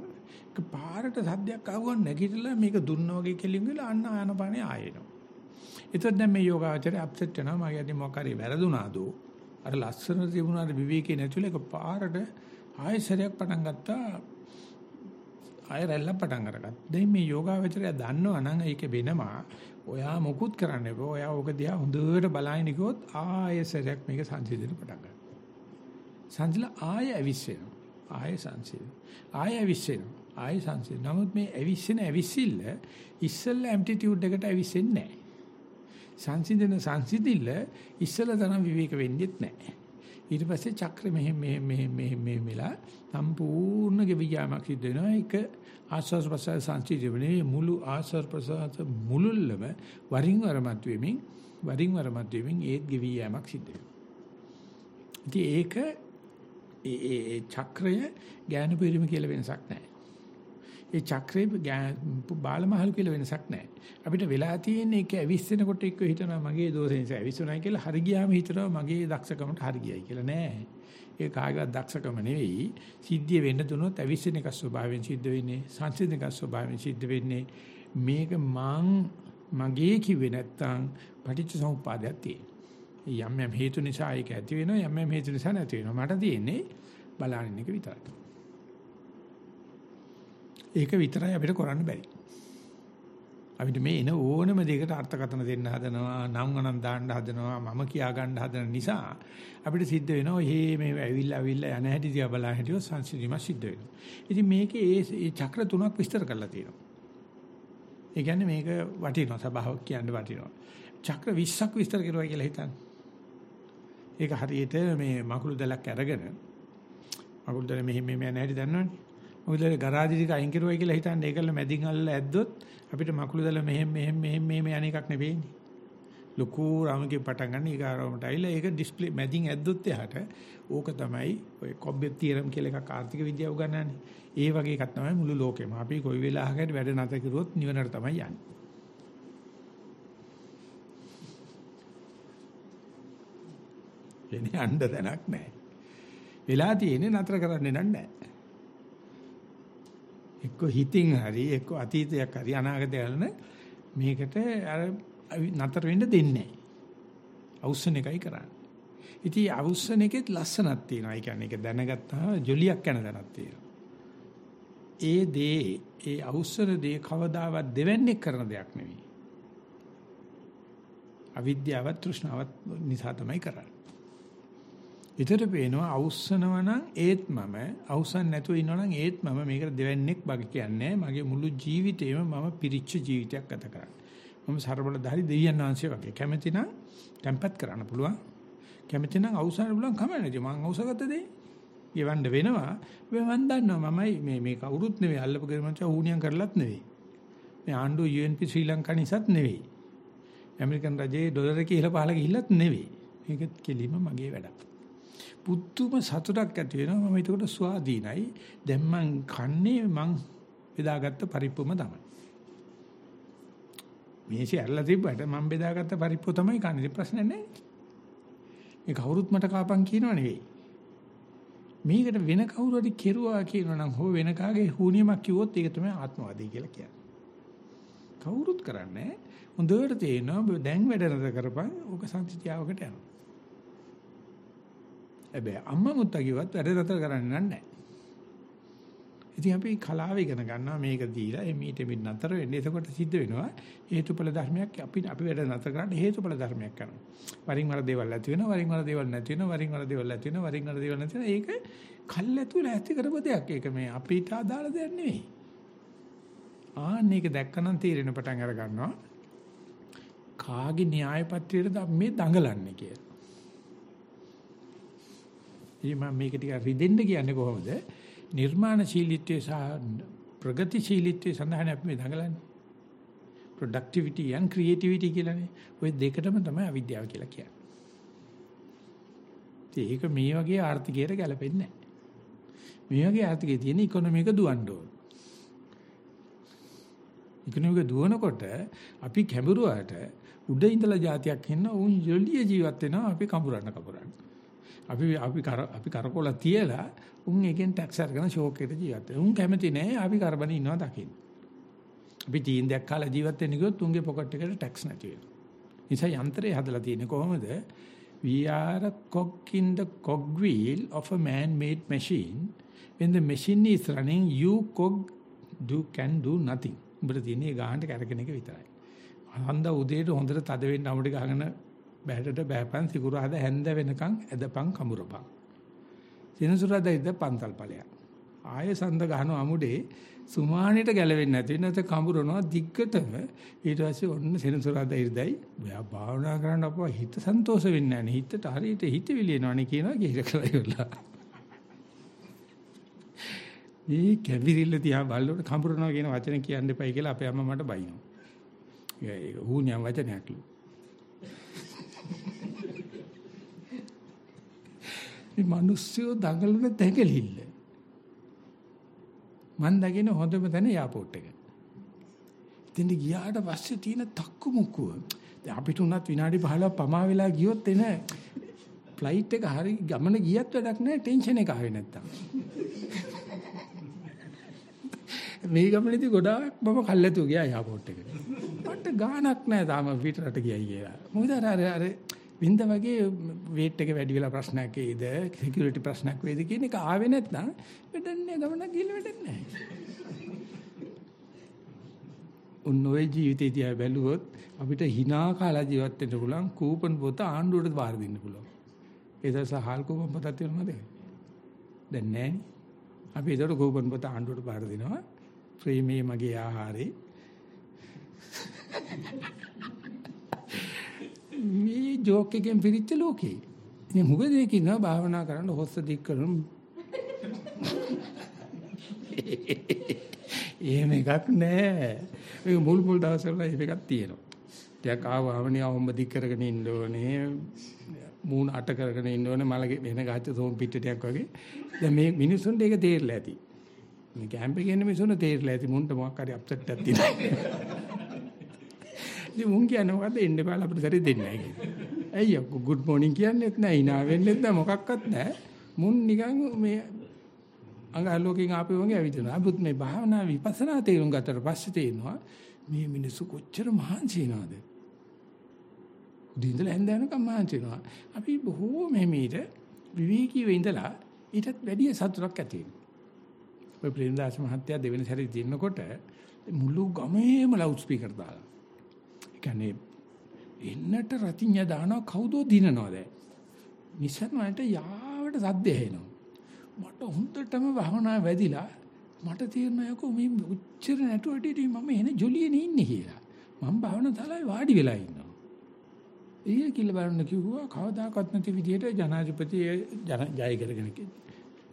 ඒක පාරට සද්දයක් ආවම නැගිටලා මේක දුන්න වගේ කෙලින් ගිහලා අන්න ආනපානේ ආයෙනවා. එතකොට දැන් මේ යෝගාවචරය අප්සෙට් වෙනවා. මගේ අදින් මොකක් හරි වැරදුනාදෝ අර ලස්සන තිබුණාට විවේකේ නැතුල එක පාරට ආයෙසරයක් පටන් ගත්තා ආයෙ රැල්ල පටන් අරගත්තා. දැන් මේ යෝගාවචරය දන්නවා නම් ඒක වෙනවා. ඔයා මොකුත් කරන්න එපා. ඔයා ඕක දිහා හොඳට බලයින් ගියොත් ආයෙසරයක් මේක සංසිඳෙන්න පටන් ගන්නවා. සංසිලා ආයෙ ඇවිස්සෙනවා. ආයෙ සංසිඳෙනවා. ආයෙ ඇවිස්සෙනවා. ආයෙ සංසිඳෙනවා. නමුත් මේ ඇවිස්සෙන ඇවිස්සිල්ල ඉස්සෙල්ලා ඇම්ප්ලිටියුඩ් එකට ඇවිස්සෙන්නේ නැහැ. සංසිඳන සංසිඳිල්ල ඉස්සල තරම් විවේක වෙන්නේත් නැහැ. ඊට පස්සේ චක්‍ර මෙහෙම මෙහෙම මෙහෙම මෙහෙම මෙහෙම වෙලා සම්පූර්ණ ගෙවියාමක් සිද්ධ වෙනවා. ඒක ආස්වාස් ප්‍රසාර සංසිඳෙන්නේ මුළු ආස්වාස් ප්‍රසාර මුළුල්ලම වරින් වර මත වෙමින් වරින් වර මත වෙමින් ඒත් ගෙවියාමක් සිද්ධ වෙනවා. ඉතින් ඒක ඒ චක්‍රය ඥාන පරිම කියලා වෙනසක් නැහැ. ඒ චක්‍රේ බාලමහල් කියලා වෙනසක් නැහැ. අපිට වෙලා තියෙන්නේ ඒක ඇවිස්සෙනකොට එක්ක හිතනවා මගේ දෝෂෙ නිසා ඇවිස්සුණයි කියලා හරි ගියාම හිතනවා මගේ දක්ෂකමට හරි ගියයි කියලා නෑ. ඒ කාගේවත් දක්ෂකම නෙවෙයි. සිද්ධිය වෙන්න දුනොත් ඇවිස්සෙන එක ස්වභාවයෙන් සිද්ධ වෙන්නේ. සංසිඳන එක ස්වභාවයෙන් සිද්ධ වෙන්නේ. මේක මං මගේ කිව්වේ නැත්තම් පටිච්ච සමුප්පාදයක් තියෙනවා. යම් යම් හේතු නිසා ඒක ඇති වෙනවා යම් යම් හේතු නිසා නැති වෙනවා. මට තියෙන්නේ බලන්න එක විතරයි. ඒක විතරයි අපිට කරන්න බැරි. අපිට මේ එන ඕනම දෙයකට අර්ථකථන දෙන්න හදනවා, නම් ගණන් දාන්න හදනවා, මම කියා ගන්න හදන නිසා අපිට සිද්ධ වෙනවා මේ මේ ඇවිල්ලා ඇවිල්ලා යන හැටි දිහා බලන හැටිව සංසිඳීම සිද්ධ වෙනවා. ඉතින් මේකේ ඒ චක්‍ර තුනක් විස්තර කරලා තියෙනවා. ඒ කියන්නේ මේක වටිනවා සබාවක් කියන්න වටිනවා. චක්‍ර 20ක් විස්තර කරුවා කියලා හිතන්න. ඒක හරියට මේ මකුළු දැලක් අරගෙන මකුළු දැල මෙහෙම මෙහෙම යන හැටි දන්නවනේ. මොකද ගරාජි ටික අයින් කරුවයි කියලා හිතන්නේ ඒකල මැදින් අල්ලලා ඇද්දොත් අපිට මකුළු දැල මෙහෙම මෙහෙම මෙහෙම මෙහෙම යන එකක් නෙවෙයිනේ. ලොකු රාමකේ පටන් ගන්න ඊගාරවමට ඇවිල්ලා ඒක ඩිස්ප්ලේ මැදින් ඇද්දොත් එහාට ඕක තමයි ඔය කොබ්බේ තියරම් කියලා එකක් ආර්ථික විද්‍යාව උගන්වන්නේ. ඒ වගේ එකක් තමයි මුළු ලෝකෙම. අපි කොයි වෙලාවකදී වැඩ නැත කරුවොත් නිවනට තමයි යන්නේ. එනේ අඬ දැනක් නැහැ. වෙලා තියෙන්නේ නතර කරන්නේ නැහැ. එක්ක හිතින් හරි එක්ක අතීතයක් හරි අනාගතය යන මේකට අර නතර වෙන්න දෙන්නේ නැහැ. අවුස්සන එකයි කරන්නේ. ඉතින් අවුස්සන එකෙත් ලස්සනක් තියෙනවා. ඒ කියන්නේ ඒක දැනගත්තාම ජොලියක් යන දැනක් තියෙනවා. ඒ දේ ඒ අවුස්සන දේ කවදාවත් දෙවන්නේ කරන දෙයක් නෙවෙයි. අවිද්‍යාවත් තෘෂ්ණාවත් නිසා තමයි කරන්නේ. ඊටට පේනවා අවුස්සනවා නම් ඒත් මම අවුස්සන් නැතුව ඉන්නවා නම් ඒත් මම. මේකට දෙවන්නේක් බග කියන්නේ මගේ මුළු ජීවිතේම මම පිරිච්ච ජීවිතයක් ගත කරන්නේ. මම ਸਰබලධාරි දෙවියන් වහන්සේ වගේ. කැමති නම් tempat කරන්න පුළුවන්. කැමති නම් අවුස්සන්න පුළුවන් කම නැති. මම අවුස්සගත්ත දෙයි ගෙවන්න වෙනවා. මම දන්නවා මමයි මේ මේ කවුරුත් නෙවෙයි. අල්ලපු ගෙරමච ඌණියම් කරලත් නෙවෙයි. මේ ආණ්ඩුව UNP ශ්‍රී ලංකා නිසාත් නෙවෙයි. ඇමරිකන් රජයේ ඩොලර කියලා පහල ගිහිල්ලත් නෙවෙයි. මේක කෙලිම මගේ වැඩක්. පුදුම සතුටක් ඇති වෙනවා. මම ඒකට ස්වාධීනයි. දැන් මං කන්නේ මං බෙදාගත්ත පරිප්පුම තමයි. මේසි ඇරලා තිබ්බට මං බෙදාගත්ත පරිප්පුව තමයි කන්නේ. ප්‍රශ්න නැහැ. මේ කවුරුත් මට කාපන් කියනව නෙවෙයි. මේකට වෙන කවුරු හරි කෙරුවා කියනනම් හෝ වෙන කාගේ හුනියමක් කිව්වොත් ඒක තමයි ආත්මවාදී කියලා කියන්නේ. කවුරුත් කරන්නේ හොඳට තේරෙනවා. දැන් වැඩ නතර කරපන්. ඕක සංසිතියාවකට යනවා. හැබැයි අම්මා මුත්තා කිව්වත් වැඩ නතර කරන්නේ නැහැ. ඉතින් අපි කලාව ඉගෙන ගන්නවා මේක දීලා එමීට මින් නතර වෙන්නේ. එතකොට සිද්ධ වෙනවා හේතුඵල ධර්මයක් අපි අපි වැඩ නතර කරන්න හේතුඵල ධර්මයක් කරනවා. වරින් වර දේවල් ඇති වෙනවා වරින් වර දේවල් නැති වෙනවා වරින් වර දේවල් ඇති වෙනවා වරින් වර දේවල් නැති වෙනවා. ඒක කල්ැතුල ඇති කරපු දෙයක්. ඒක මේ අපිට අදාළ දෙයක් නෙවෙයි. ආන්න ඒක දැක්කනම් තීරණ පටන් අර ගන්නවා. කාගේ න්‍යාය පත්‍රයේද මේ දඟලන්නේ කියලා. ඉතින් මම මේක ටික රිදෙන්න කියන්නේ කොහොමද? නිර්මාණශීලීත්වයේ සහ ප්‍රගතිශීලීත්වයේ සඳහන් අපි මේ දඟලන්නේ. productivity and creativity කියලානේ. ওই දෙකටම තමයි අවිද්‍යාව කියලා කියන්නේ. ඒක මේ වගේ ආර්ථිකයට ගැලපෙන්නේ නැහැ. මේ වගේ ආර්ථිකයේ තියෙන ඉකොනොමි එක දුවන්න ඕන. ඉකොනොමි එක දුවනකොට අපි කැඹරුවාට උඩ ඉඳලා જાතියක් ඉන්න උන් ජොලිය ජීවත් වෙනවා අපි කඹරන්න කඹරන්න. අපි අපි කර අපි කරකොල තියලා උන් එකෙන් ටැක්ස් අරගෙන ෂෝක් එකට ජීවත් වෙනවා. උන් කැමති නෑ අපි කරබන ඉන්නවා දකින්න. අපි තීන් දෙයක් කාලා ජීවත් වෙන්න ගියොත් උන්ගේ පොකට් එකට ටැක්ස් නැති වෙනවා. නිසා යන්ත්‍රය හදලා තියෙන්නේ කොහොමද? We are a cog in the cog wheel of a man-made machine. When the machine is running, you cog do can do nothing. උඹට තියෙන්නේ ගාහන්න කරගෙන එක විතරයි. හන්ද උදේට හොඳට තද වෙන්න අමුඩි ගහගෙන බෑටට බෑපන් සිකුරාද හැන්ද වෙනකන් ඇදපන් කමුරපන්. සෙනසුරාදා ඉද පන්තල් ඵලයක්. ආයෙ සඳ ගහන අමුඩේ සුමානෙට ගැලවෙන්නේ නැති නැත කඹරනවා දිග්ගටම ඊට පස්සේ ඔන්න සෙනසුරාදා ඉරදයි. ඔයා භාවනා කරන්න අපව හිත සන්තෝෂ වෙන්නේ නැහැ හිතට හරියට හිතවිලි එනවනේ කියනවා කියලා කියලා ඉවරලා. මේ කැවිරිල්ල තියා බලනකොට කඹරනවා කියන වචන කියන්න එපයි කියලා අපේ අම්මා මට බයිනවා. ඒක ඌණියම් වචනයක්ලු මේ මිනිස්සු දඟලන තැඟලිල්ල. මන් දකින හොඳම තැන එයාපෝට් එක. ඉතින් ගියාට පස්සේ තියෙන තක්කු මුක්කුව. දැන් අපිට උනත් විනාඩි 15ක් පමා වෙලා ගියොත් එන ෆ්ලයිට් එක හරි ගමන ගියත් වැඩක් නැහැ ටෙන්ෂන් එක ආවේ නැත්තම්. මේ ගමනේදී ගොඩාක් මම කල්ැතු ගියා එයාපෝට් එකට. මට ගාණක් නැහැ තාම පිටරට ගියයි කියලා. මොකද අර අර වින්ද වගේ වේට් එක වැඩි වෙලා ප්‍රශ්නයක් එයිද? සිකියුරිටි ප්‍රශ්නයක් වෙයිද කියන එක ආවේ නැත්නම් වැඩන්නේ ගමනක් ගිහින් වැඩන්නේ උන් ඔය ජීවිතේ දිහා බැලුවොත් අපිට hina කාලා ජීවත් වෙන්න පුළුවන් කූපන් පොත ආණ්ඩුවට බාර දෙන්න පුළුවන්. ඒ දවස් හාල් කූපන් පොතක් තියෙනවද? දැන් නැහැ අපි ඒකට කූපන් පොත ආණ්ඩුවට බාර දෙනවා. ප්‍රේමයේ මගේ ආහාරේ. මේ ජෝක් එකෙන් පිරිච්ච ලෝකේ. ඉතින් හුඟ දෙයක් ඉන්නවා භාවනා කරන්න හොස්ස දික් කරන. එහෙම එකක් නෑ. ඒ මුල් මුල් දවස්වල එකක් තියෙනවා. ටිකක් ආවමනේ අවොම්බ දික් කරගෙන ඉන්න ඕනේ. මූණ අට කරගෙන ඉන්න ඕනේ මලගේ වෙන ගහච්ච සෝම් පිටටයක් වගේ. දැන් මේ මිනිසුන්ට ඒක තේරෙලා ඇති. මේ කැම්ප් එකේ ඉන්න මිනිසුන්ට තේරෙලා ඇති මුන්ට මොකක් හරි අප්සෙට් එකක් තියෙනවා. ඉතින් මුන් කියන්නේ මොකද්ද එන්න බෑ අපිට සැරේ දෙන්නේ නැහැ කියන්නේ. ඇයි ගුඩ් මෝර්නින් කියන්නේත් නැහැ, hina වෙන්නෙත් නැහැ, මොකක්වත් නැහැ. මුන් නිකන් මේ අඟහලෝකෙන් ආපේ වගේ ඇවිදිනවා. අබුත් මේ භාවනා විපස්සනා තේරුම් ගත්තට පස්සේ තේරෙනවා මේ මිනිස්සු කොච්චර මහන්සි වෙනවද? උදින්දලා හැන්දෑනකම් මහන්සි වෙනවා. අපි බොහෝ මෙමෙයිට විවේකීව ඉඳලා ඊටත් වැඩි සතුටක් ඇති වෙනවා. ඔය ප්‍රේමදාස මහත්තයා දෙවෙනි සැරේ දිනනකොට මුළු ගමේම ලවුඩ් ස්පීකර් දාලා කියන්නේ එන්නට රතිඤ්ඤ දානවා කවුදෝ දිනනවා දැන්. නිසන්වන්ට යාවට සද්ද ඇහෙනවා. මට හොඳටම භවනා වැඩිලා මට තේරෙනවා යකෝ මේ උච්චර නැටුවටදී මම එන ජොලියනේ ඉන්නේ කියලා. මම භවනා තලයි වාඩි වෙලා ඉන්නවා. ඊයේ කිල්ල බලන්න කිව්වා කවදාකවත් නැති විදිහට ජනාධිපති ජය කරගෙන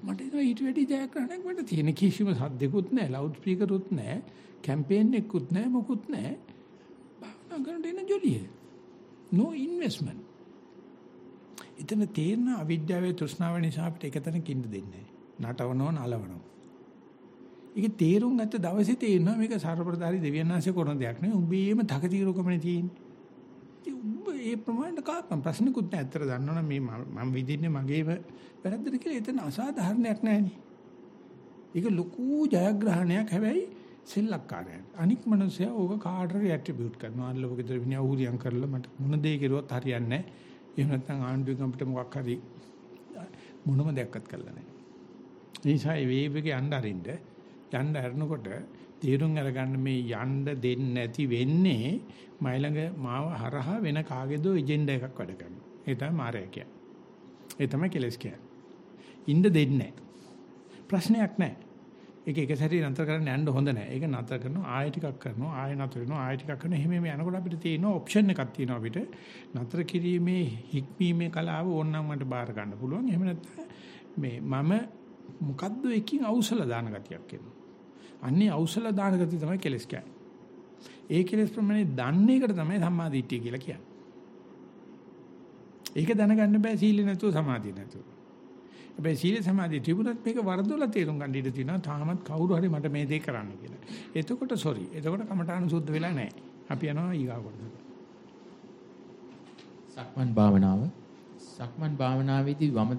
මට ඊට වැඩි ජයග්‍රහණයක් මට තියෙන කිසිම සද්දෙකුත් නැහැ ලවුඩ් ස්පීකරුත් නැහැ කැම්පේන් එකකුත් නැහැ මොකුත් නැහැ ගන්නට එන ජොලිය. no investment. එතන තේරෙන අවිද්‍යාවේ තෘෂ්ණාව නිසා අපිට එකතැනක ඉන්න දෙන්නේ නැහැ. නටවනව නලවනව. ඒක තේරුම් ගත්ත දවසේ තේරෙනවා මේක සර්වප්‍රදාරි දෙවියන් වහන්සේ කරන දෙයක් නෙවෙයි. උඹේම තකතිරුකමනේ තියෙන්නේ. ඒ ප්‍රමාණයට කාපම් ප්‍රශ්නකුත් නැහැ. ඇත්තට දන්නවනම් මේ මම විඳින්නේ මගේම වැරද්දද කියලා එතන අසාධාරණයක් නැහැනේ. ඒක ලොකු ජයග්‍රහණයක් හැබැයි සෙල්ලක්කාරයන්. අනික් මනුස්සයා ඕක කාටරි ඇට්‍රිබියුට් කරනවා. අල්ලව ගෙදර විනියා ඌරියම් කරලා මට මොන දේ කෙරුවත් හරියන්නේ නැහැ. එහෙම නැත්නම් ආණ්ඩුවෙන් අපිට මොකක් හරි මොනම දෙයක්වත් කළා නැහැ. ඒ නිසා මේ වේව් එකේ යන්න අරින්න යන්න හරනකොට තීරුම් අරගන්න මේ යන්න දෙන්නේ නැති වෙන්නේ මයිලඟ මාව හරහා වෙන කාගේදෝ එජෙන්ඩා එකක් වැඩ කරනවා. ඒ තමයි මායя කියන්නේ. ඒ තමයි කෙලස් කියන්නේ. ඉන්න දෙන්නේ නැහැ. ප්‍රශ්නයක් නැහැ. ඒක එක සැරේ නතර කරන්න යන්න හොඳ නැහැ. ඒක නතර කරනවා ආයෙ ටිකක් කරනවා ආයෙ නතර වෙනවා ආයෙ ටිකක් කරනවා. එහෙම මේ යනකොට අපිට තියෙන ඔප්ෂන් එකක් තියෙනවා අපිට. නතර කිරීමේ හික්මීමේ කලාව ඕනනම් මට බාර ගන්න පුළුවන්. එහෙම නැත්නම් මේ මම මොකද්ද එකකින් අවසල දාන ගතියක් එනවා. අන්නේ අවසල දාන ගතිය තමයි කෙලස් කියන්නේ. ඒ කෙලස් ප්‍රමාණය දන්නේ එකට තමයි සම්මා දිට්ඨිය කියලා කියන්නේ. ඒක දැනගන්න බෑ සීල නැතුව සමාධිය නැතුව. හැබැයි සීල සමාධිය තිබුණත් මේක වරදොලා තේරුම් ගන්න ඉඩ තියෙනවා. තාමත් කවුරු හරි මට මේ දේ කරන්න කියලා. එතකොට සෝරි. එතකොට කමඨාන සුද්ධ වෙලා නැහැ. අපි යනවා ඊගා කොටසට. සක්මන් භාවනාව සක්මන් භාවනාවේදී වම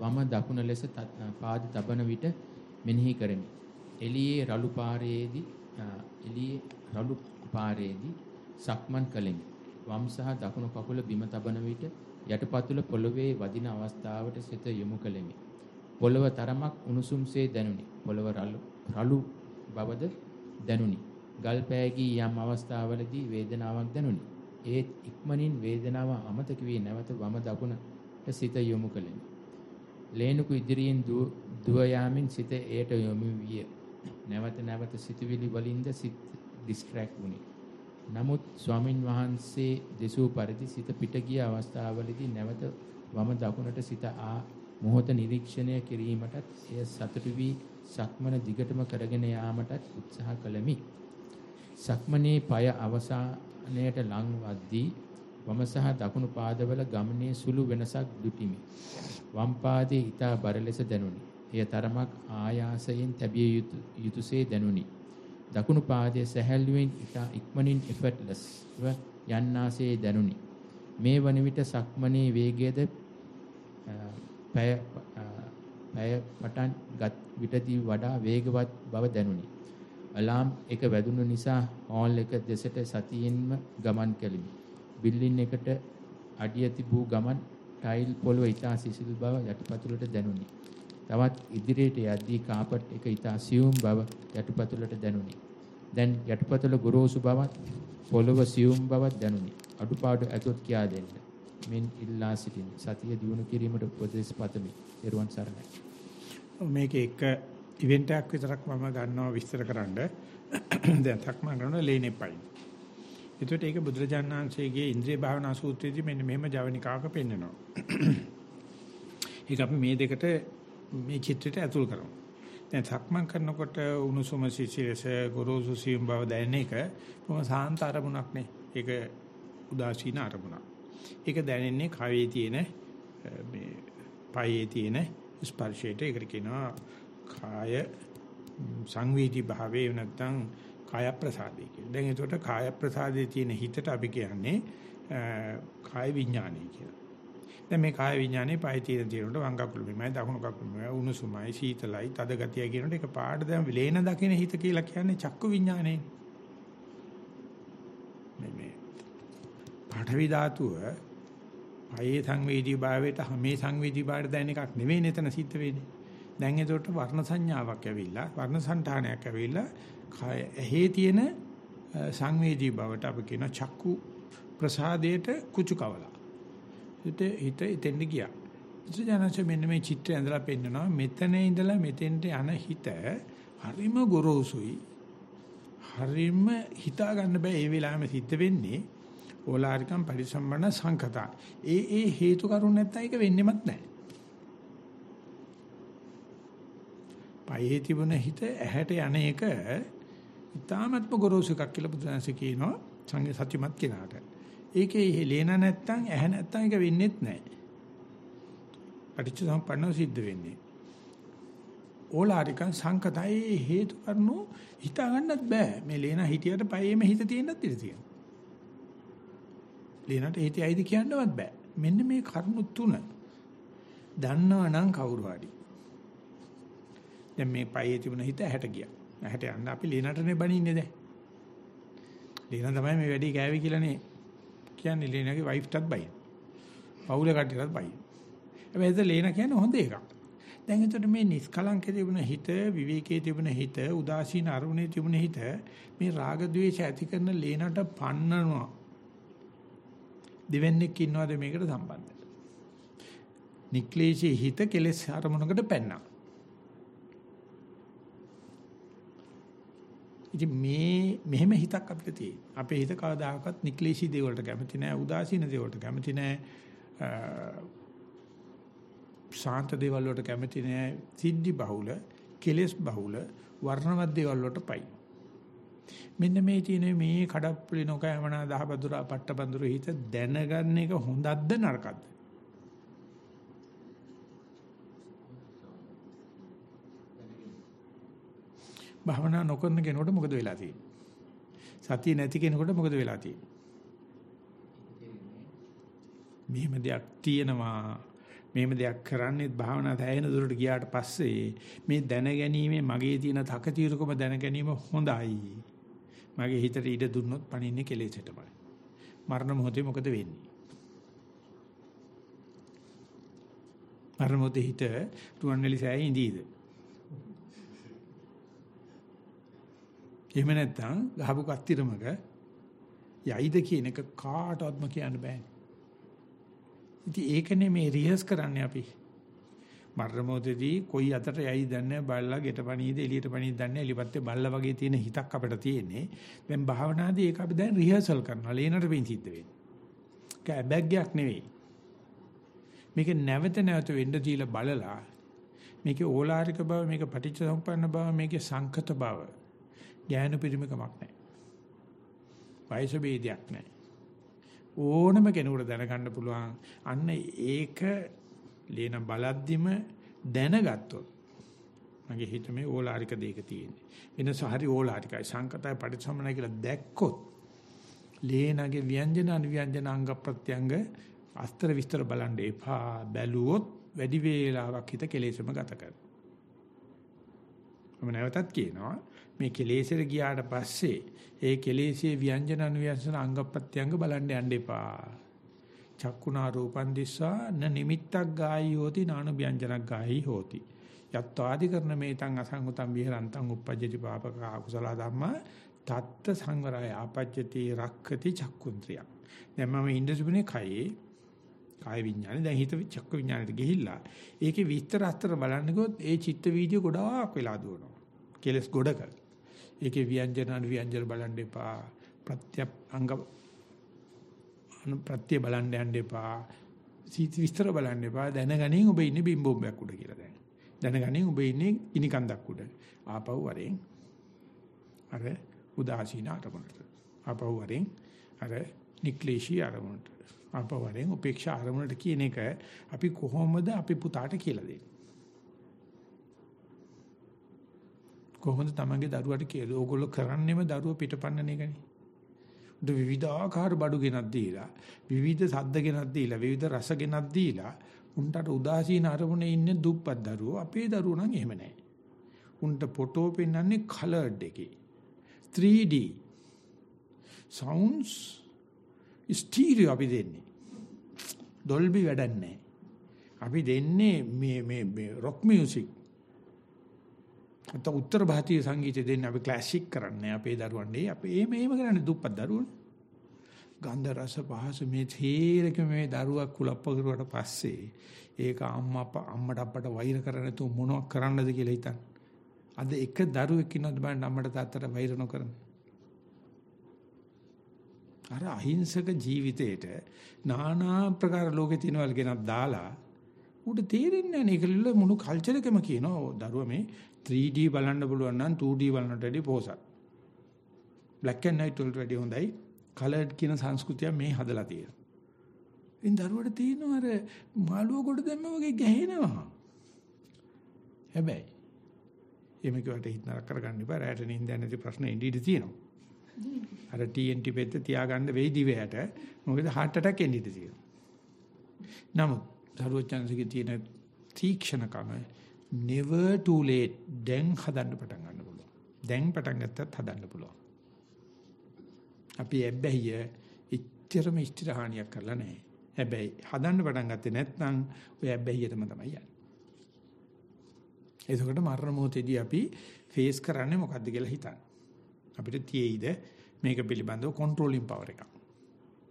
වම දකුණ ලෙස පාද තබන විට මෙනෙහි කරමි. එළියේ රළු පාරේදී එළියේ රළු පාරේදී සක්මන් කළෙමි. වම් සහ දකුණු කකුල බිම තබන විට යටිපතුල පොළවේ වදින අවස්ථාවට සිත යොමු කළෙමි. පොළව තරමක් උණුසුම්සේ දැනුනි. පොළව රළු රළු බවද දැනුනි. ගල් පෑගී යම් අවස්ථාවලදී වේදනාවක් දැනුනි. ඒත් ඉක්මනින් වේදනාව අමතක වී නැවත වම දකුණට සිත යොමු කළෙමි. ලේනුකු ඉදිරියෙන් දුව යාමින් සිත එයට යොමු විය. නැවත නැවත සිතුවිලි වලින්ද සිත ඩිස්ට්‍රැක්ට් වුණි. නමුත් ස්වාමින් වහන්සේ දෙසූ පරිදි සිත පිට ගිය අවස්ථාවලදී නැවත වම දකුණට සිත ආ මොහොත නිරීක්ෂණය කිරීමටත් එය සතුටු වී සක්මන දිගටම කරගෙන යාමටත් උත්සාහ කළමි. සක්මනේ পায় අවසානයට ලං වද්දී වම සහ දකුණු පාදවල ගමනේ සුළු වෙනසක් දුටිමි. වම් පාදයේ ඊතා බර ලෙස දැනුනි. එය තරමක් ආයාසයෙන් තැබිය යුතුසේ දැනුනි. දකුණු පාදයේ සැහැල්ලුවෙන් ඉතා ඉක්මනින් effortlessව යන්නාසේ දැනුනි. මේ වන විට සක්මනේ වේගයද පැය පැය පටන් ගත් විටදී වඩා වේගවත් බව දැනුනි. අලාම් එක වැදුණු නිසා හෝල් එක දෙසට සතියෙන්ම ගමන් කළෙමි. බිල්ඩින් එකට අඩිය තිබූ ගමන් ටයිල් පොළව ඉතා සිසිල් බව යටිපතුලට දැනුනි. තවත් ඉදිරියට යද්දී කාපට් එක ඉතා සියුම් බව යටිපතුලට දැනුනි. දැන් යටිපතුල ගොරෝසු බවත් පොළව සියුම් බවත් දැනුනි. අඩුපාඩු ඇතොත් කියා දෙන්න. මෙන් ඉල්ලා සිටින් සතිය දිනු කිරීමට උපදෙස් පතමි. ඊරුවන් සරණයි. මේක එක ඉවෙන්ට් එකක් විතරක් මම ගන්නවා විස්තර කරන්න. දැන් තක්මන් කරන ලේනේ පයින්. ඒකට ඒක බුදුරජාණන් වහන්සේගේ ඉන්ද්‍රිය භාවනා සූත්‍රයේදී මෙන්න මෙහෙම ජවනිකාවක පෙන්නනවා. ඒක අපි මේ දෙකට මේ චිත්‍රයට ඇතුල් කරමු. දැන් සක්මන් කරනකොට උණුසුම සිසිලස ගොරෝසු සියුම් බව දැනෙන එක කොහොම සාන්ත අරමුණක් නේ. ඒක උදාසීන අරමුණක්. ඒක දැනෙන්නේ කයේ තියෙන මේ පයේ තියෙන ස්පර්ශයට ඒකට කියනවා කාය සංවේදී භාවයේ නැත්නම් කාය ප්‍රසාදේ කියලා. දැන් එතකොට කාය ප්‍රසාදේ තියෙන හිතට අපි කියන්නේ කාය විඥානය කියලා. දැන් මේ කාය විඥානේ පය තියෙන තියෙනකොට වම් කකුල මෙමය දකුණු කකුල මෙමය උණුසුමයි සීතලයි තද ගතිය කියනකොට ඒක පාඩ දැන් ලේන දකින හිත කියලා කියන්නේ චක්කු විඥානේ. මේ මේ පාඨවි ධාතුව පයේ සංවේදී භාවයට හැමේ සංවේදී භාවයට දැන එකක් නෙවෙයි නේතන සිද්ධ වෙන්නේ. දැන් ඒකට වර්ණ සංඥාවක් ඇවිල්ලා වර්ණ සංඨානයක් ඇවිල්ලා ඇහි තියෙන සංවේදී බවට අපි කියන චක්කු ප්‍රසාදයට කුචු කවලා හිත හිත එතෙන්ට ගියා. ඉතින් මෙන්න මේ චිත්‍රය ඇඳලා පෙන්නනවා මෙතන ඉඳලා මෙතෙන්ට යන හිත හරිම ගොරෝසුයි. හරිම හිතා ගන්න බෑ ඒ වෙලාවෙම සිද්ධ වෙන්නේ ඕලාරිකම් පරිසම්බන සංකතා. ඒ ඒ හේතු කරුණ නැත්නම් ඒක වෙන්නෙමත් නැහැ. පයේ තිබුණ හිත ඇහැට යන එක ඉතාමත්ම ගොරෝසු එකක් කියලා බුදුන්සේ කියනවා සංඝ සත්‍යමත් කෙනාට. ඒකේ ලේන නැත්තම් ඇහැ නැත්තම් ඒක වෙන්නේත් නැහැ. පටිච්ච සමුප්පන්නව සිද්ධ වෙන්නේ. ඕලාරිකං සංකතයි හේතු කරනු හිතා ගන්නත් බෑ. මේ ලේන හිටියට පයේම හිත තියෙන්නත් ඉඩ තියෙනවා. ලේනට හිතේ ඇයිද කියන්නවත් බෑ. මෙන්න මේ කරුණු තුන දන්නවනම් කවුරු හරි. දැන් මේ පයේ තිබුණ හිත 60 ගියා. 60 යන්න අපි ලේනටනේ බණින්නේ දැන්. ලේන තමයි මේ වැඩි කෑවි කියලානේ කියන්නේ ලේනගේ වයිෆ්ටත් බයි. පවුලේ කට්ටියටත් බයි. හැබැයි ඒක ලේන කියන්නේ හොඳ එකක්. දැන් එතකොට මේ නිස්කලංකේ තිබුණ හිත, විවේකයේ තිබුණ හිත, උදාසීන අරුණේ තිබුණ හිත මේ රාග ద్వේෂ ඇති කරන ලේනට පන්නනවා. දෙවන්නේක් ඉන්නවද මේකට සම්බන්ධ? නික්ලේශී හිත කෙලෙස් අරමුණකට පැන්නා. ඉතින් මේ මෙහෙම හිතක් අපිට තියෙන. අපේ හිත කවදාකවත් නික්ලේශී දේවල්ට කැමති නැහැ, උදාසීන දේවල්ට කැමති නැහැ. ශාන්ත දේවල් වලට කැමති නෑ සිද්ධි බහුල කෙලෙස් බහුල වර්ණවත් දේවල් වලට පයි මෙන්න මේ තියෙන මේ කඩප්පුලි නොකෑමනා දහබදුරා පට්ටබඳුරු හිත දැනගන්න එක හොඳක්ද නරකක්ද භවනා නොකරන කෙනෙකුට මොකද වෙලා තියෙන්නේ සතිය නැති කෙනෙකුට මොකද වෙලා තියෙන්නේ මෙහෙම දෙයක් තියෙනවා මෙහෙම දෙයක් කරන්නේ භාවනා තැයෙන දුරට ගියාට පස්සේ මේ දැන ගැනීමේ මගේ තියෙන තකතිරුකම දැන ගැනීම හොඳයි. මගේ හිතට ඉඩ දුන්නොත් පණින්නේ කෙලෙසටමයි. මරණ මොහොතේ මොකද වෙන්නේ? මරණ මොහොතේ හිත රුවන්වැලි සෑයේ ඉඳීද? එහෙම නැත්නම් ගහපු කස්තිරමක යයිද කියන එක කාටවත්ම කියන්න බෑනේ. ඉතින් ඒකනේ මේ රිහර්ස් කරන්නේ අපි. මරණ මොහොතේදී කොයි අතට යයි දන්නේ බල්ලා ගෙට පණීද එළියට පණීද දන්නේ එලිපත්තේ බල්ලා වගේ තියෙන හිතක් අපිට තියෙන්නේ. දැන් භාවනාදී ඒක අපි දැන් රිහර්සල් කරනවා. ලේනට පින් සිද්ධ වෙන්නේ. ඒක ඇබැග්යක් නෙවෙයි. මේක නැවත නැවත වෙන්න දීලා බලලා මේකේ ඕලාරික බව මේක පටිච්චසමුප්පන්න බව මේකේ සංකත බව ඥාන පිරිමකමක් නැහැ. වයස ભેදයක් නැහැ. ඕනම කෙනෙකුට දැනගන්න පුළුවන් අන්න ඒක ලේන බලද්දිම දැනගත්තොත් මගේ හිත මේ ඕලාරික දෙයක තියෙන්නේ වෙනස හරි ඕලාරිකයි සංකතයි පටිච්චසමුප්පාදයි කියලා දැක්කොත් ලේනගේ ව්‍යංජන අනුව්‍යංජන අංග ප්‍රත්‍යංග අස්තර විස්තර බලන්න එපා බැලුවොත් වැඩි වේලාවක් හිත කෙලෙසම ගත කරනවා මම නැවතත් කියනවා මේ කෙලෙසෙට ගියාට පස්සේ ඒ කෙලෙසේ ව්‍යංජන අනුව්‍යංජන අංග ප්‍රත්‍යංග බලන්න යන්න එපා. චක්කුණා රූපන් දිස්සා න නිමිත්තක් ගායි හෝති නානු ව්‍යංජනක් ගායි හෝති. යත්වාදි කරන මේතං අසංගතං විහරන්තං uppajjati පාපක අකුසල ධම්මා තත්ත සංවරය ආපජ්ජති රක්ඛති චක්කුන්ත්‍රිය. දැන් මම ඉන්ද්‍රසුබනේ කයේ කාය විඥානේ දැන් හිත චක්ක විඥානෙට ගිහිල්ලා ඒකේ විස්තර අස්තර බලන්නකොත් ඒ චිත්ත වීඩියෝ ගොඩාක් වෙලා දුවනවා. කෙලස් ගොඩක. ඒකේ ව්‍යංජන අනු ව්‍යංජන බලන්න එපා. ප්‍රත්‍ය අංග අනු ප්‍රත්‍ය බලන්න යන්න එපා. සීති විස්තර බලන්න එපා. දැනගනින් ඔබ ඉන්නේ බිම්බොම්බයක් උඩ කියලා දැන්. දැනගනින් ඔබ ඉන්නේ ගිනි කන්දක් උඩ. ආපහු වරෙන් අර උදාසීන අරමුණට. ආපහු වරෙන් අර නික්ලේශී අරමුණට. ආපහු වරෙන් උපේක්ෂා අරමුණට කියන එක අපි කොහොමද අපි පුතාට කියලා දෙන්නේ? කොහොමද තමන්ගේ දරුවට කියලා? ඕගොල්ලෝ කරන්නේම දරුව පිටපන්නන එකනේ. උද විවිධාකාර බඩු ගෙනත් දීලා, විවිධ සද්ද ගෙනත් දීලා, විවිධ රස ගෙනත් දීලා, උන්ට උදාසීන අරමුණේ ඉන්න දුප්පත් දරුවෝ අපේ දරුවෝ නම් එහෙම නැහැ. උන්ට ෆොටෝ පෙන්වන්නේ කලර්ඩ් එකේ. 3D sounds ස්ටීරියෝ අපි දෙන්නේ. ඩොල්බි වැඩක් නැහැ. අපි දෙන්නේ මේ මේ රොක් මියුසික් නැත්නම් උත්තර ಭಾರತೀಯ සංගීතය දෙන්න අපි ක්ලාසික් කරන්නේ අපේ දරුවන්ගේ අපි එහෙම එහෙම කරන්නේ දුප්පත් දරුවනේ. ගන්ධ රස පහස මේ තීරක මේ දරුවා කුලප්ප කරුවට පස්සේ ඒක අම්මා අම්මට අප්පට වෛර කරන්නේ තු මොනවක් කරන්නද කියලා හිතන්න. අද එක දරුවෙක් ඉන්නවද බලන්න අම්මට තාත්තට වෛර නොකරන. අර අහිංසක ජීවිතේට নানা ප්‍රකාර ලෝකේ තියනවල් ගෙනත් දාලා උඩ තේරෙන්නේ නැහැ නේ. මුළු කල්චර් එකම කියනවා දරුවා මේ 3D බලන්න පුළුවන් නම් 2D බලනට වැඩිය පොසත්. black and white වලට වැඩිය හොඳයි. colored කියන සංස්කෘතිය මේ හදලා තියෙනවා. ඉතින් දරුවට තියෙනවා අර මාළුව කොට දැම්ම වගේ ගැහෙනවා. හැබැයි එහෙම කිව්වට හිත නරක කරගන්න එපා. රැට නිින්ද නැති ප්‍රශ්න ඉඳී තියෙනවා. අර TNT පෙත්ත තියාගන්න වෙයි දිවයට. මොකද heart attack එන්නේ තියෙනවා. නමුත් සරුවචන්සේගේ තියෙන තීක්ෂණකම never too late දැන් හදන්න පටන් ගන්න පුළුවන්. දැන් පටන් ගත්තත් හදන්න පුළුවන්. අපි ඇබ්බැහිය ඉච්චරම ඉෂ්ටිරහානියක් කරලා නැහැ. හැබැයි හදන්න පටන් ගත්තේ නැත්නම් ඔය ඇබ්බැහියටම තමයි යන්නේ. එතකොට මරණ මොහොතේදී අපි ෆේස් කරන්නේ මොකද්ද කියලා හිතන්න. අපිට තියෙයිද මේක පිළිබඳව කන්ට්‍රෝලින් පවර් එකක්.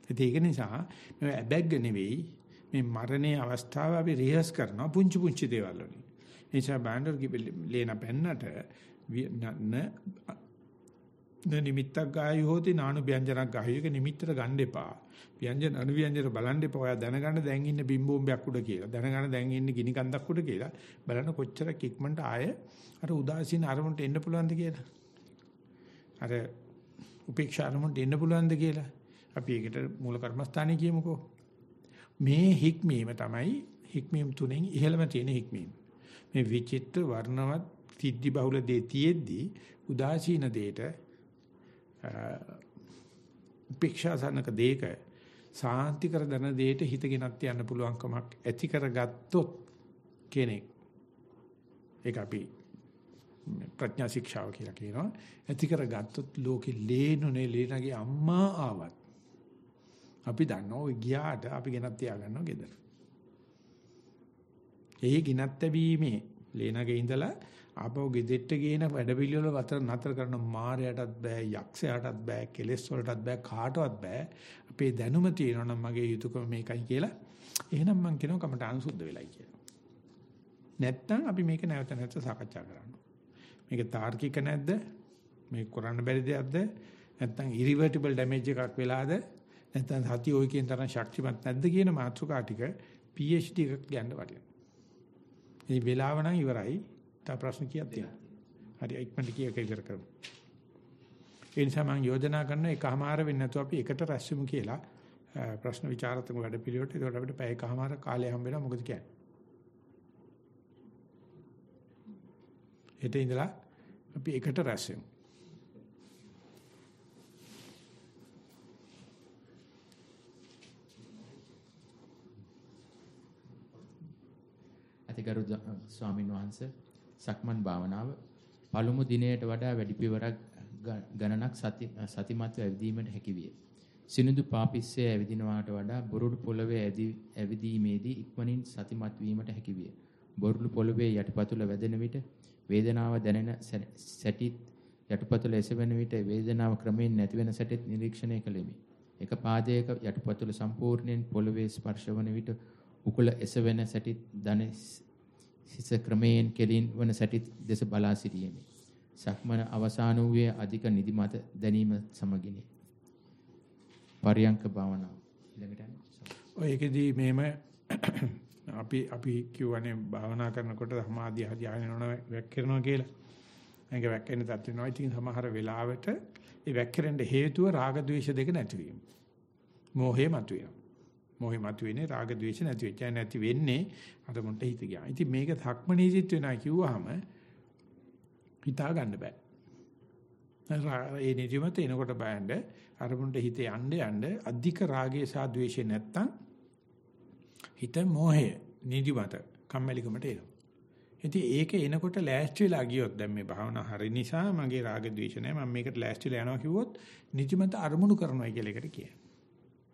ඒක නිසා මේ ඇබැග්ග නෙවෙයි මේ මරණයේ අවස්ථාව අපි රිහර්ස් කරනවා පුංචි පුංචි දේවල් වලින්. ඒ නිසා බෑන්ඩර් ලේන පෙන්නට න නිමිත්තක් ගායු හොති නානු ව්‍යංජනක් ගායු එක නිමිත්තට ගන්න එපා. ව්‍යංජන අනු ව්‍යංජන බලන්න එපා. ඔයා දැනගන්න දැන් ඉන්න බිම්බෝම්බයක් උඩ කියලා. දැනගන්න දැන් ඉන්න ගිනි කන්දක් උඩ කියලා. බලන්න කොච්චර ඉක්මනට ආය අර උදාසීන අරමුණට එන්න පුළුවන්ද කියලා. අර උපේක්ෂා අරමුණට එන්න පුළුවන්ද කියලා. අපි ඒකට මූල කර්මස්ථානේ කියමුකෝ. මේ හික්මීම තමයි හික්මීම තුනෙන් ඉහළම තියෙන හික්මීම. මේ විචිත්‍ර වර්ණවත් සිද්ධි බහුල දේ තියෙද්දී උදාසීන දෙයට උපේක්ෂා සනක දෙයක සාන්ති කර දන දෙයට හිත ගෙනත් යන්න පුළුවන්කමක් ඇති කරගත්තොත් කෙනෙක් ඒක අපි ප්‍රඥා ශික්ෂාව කියලා කියනවා ඇති කරගත්තොත් ලෝකේ ලේනුනේ ලේනගේ අම්මා ආවත් අපි දන්නවා ඔය ගියාට අපි ගෙනත් තියාගන්නවා ගෙදර. ඒ ගිනත් ඇවීමේ ලේනගේ ඉඳලා ආපහු ගෙදෙට්ට ගේන වැඩපිළිවෙල වතර නතර කරන මායයටත් බෑ යක්ෂයාටත් බෑ කෙලෙස් වලටත් බෑ කාටවත් බෑ. අපේ දැනුම තියෙනවා නම් මගේ යුතුයකම මේකයි කියලා. එහෙනම් මම කියනවා කමට අනුසුද්ධ වෙලයි කියලා. නැත්තම් අපි මේක නැවත නැවත සාකච්ඡා කරන්න මේක තාර්කික නැද්ද? මේක කරන්න බැරි දෙයක්ද? නැත්තම් ඉරිවර්ටිබල් ඩැමේජ් එකක් වෙලාද? නැත්තම් සතිය ඔය කියන තරම් ශක්තිමත් නැද්ද කියන මාතෘකා ටික PhD එකක් ගන්න වටිනවා. මේ වෙලාව නම් ඉවරයි තව ප්‍රශ්න කීයක් තියෙනවා? හරි ඉක්මනට කීයක ඉවර කරමු. ඒ නිසා මම යෝජනා කරන එකමාර වෙන්නේ නැතුව අපි එකට රැස්වෙමු කියලා ප්‍රශ්න විචාරාත්මක වැඩ පිළිවෙලට ඒකට අපිට පැය එකමාර කාලය හම්බ වෙනවා මොකද කියන්නේ? හෙට ඉඳලා අපි එකට රැස්වෙමු. ස්වාමින් වහන්සේ සක්මන් භාවනාව පළමු දිනයට වඩා වැඩි පියවරක් ගණනක් සති සතිමත්ව ඇවිදීමට හැකි විය. සිනිඳු පාපිස්සේ ඇවිදිනවාට වඩා බොරුළු පොළවේ ඇවිදීමේදී ඉක්මනින් සතිමත් වීමට හැකි විය. බොරුළු පොළවේ යටිපතුල වැදෙන විට වේදනාව දැනෙන සැටිත් යටිපතුල එසවෙන විට වේදනාව ක්‍රමයෙන් නැති වෙන සැටිත් නිරීක්ෂණය කළෙමි. එක පාදයක යටිපතුල සම්පූර්ණයෙන් පොළවේ ස්පර්ශ වන විට උකුල එසවෙන සැටිත් දන සිස ක්‍රමයෙන් කෙලින් වන සැටිත් දෙස බලා සිටියෙමි. සක්මන අවසාන වූයේ අධික නිදිමත දැනීම සමගිනි. පරියංක භාවනාව. ඊළඟට ඔය ඒකෙදී මෙහෙම අපි අපි කියවනේ භාවනා කරනකොට සමාධිය හරියගෙන යනවා වැක්කිරනවා කියලා. ඒක වැක්කෙන තත් වෙනවා. ඉතින් සමහර වෙලාවට ඒ වැක්කිරෙන්න හේතුව රාග ద్వේෂ දෙක නැතිවීම. මෝහය මතුවෙනවා. මොහි මතුවේනේ රාග ద్వේෂ නැති වෙච්ච. නැති වෙන්නේ අර මොන්ට හිත ගියා. ඉතින් මේක ධක්මනී සිත් වෙනා කිව්වහම හිතා ගන්න බෑ. ඒ නිදිමත එනකොට බයන්න අරමුණට හිත යන්න යන්න අධික රාගය සහ ద్వේෂය නැත්තම් හිත මොහය නිදිමත කම්මැලිකමට එනවා. ඉතින් ඒක එනකොට ලෑස්ති වෙලා ගියොත් දැන් මේ භාවනා හරි නිසා මගේ රාග ద్వේෂ නැහැ මම මේකට ලෑස්ති වෙලා යනවා කිව්වොත් නිදිමත අරමුණු කරනවා කියලා එකට කියනවා.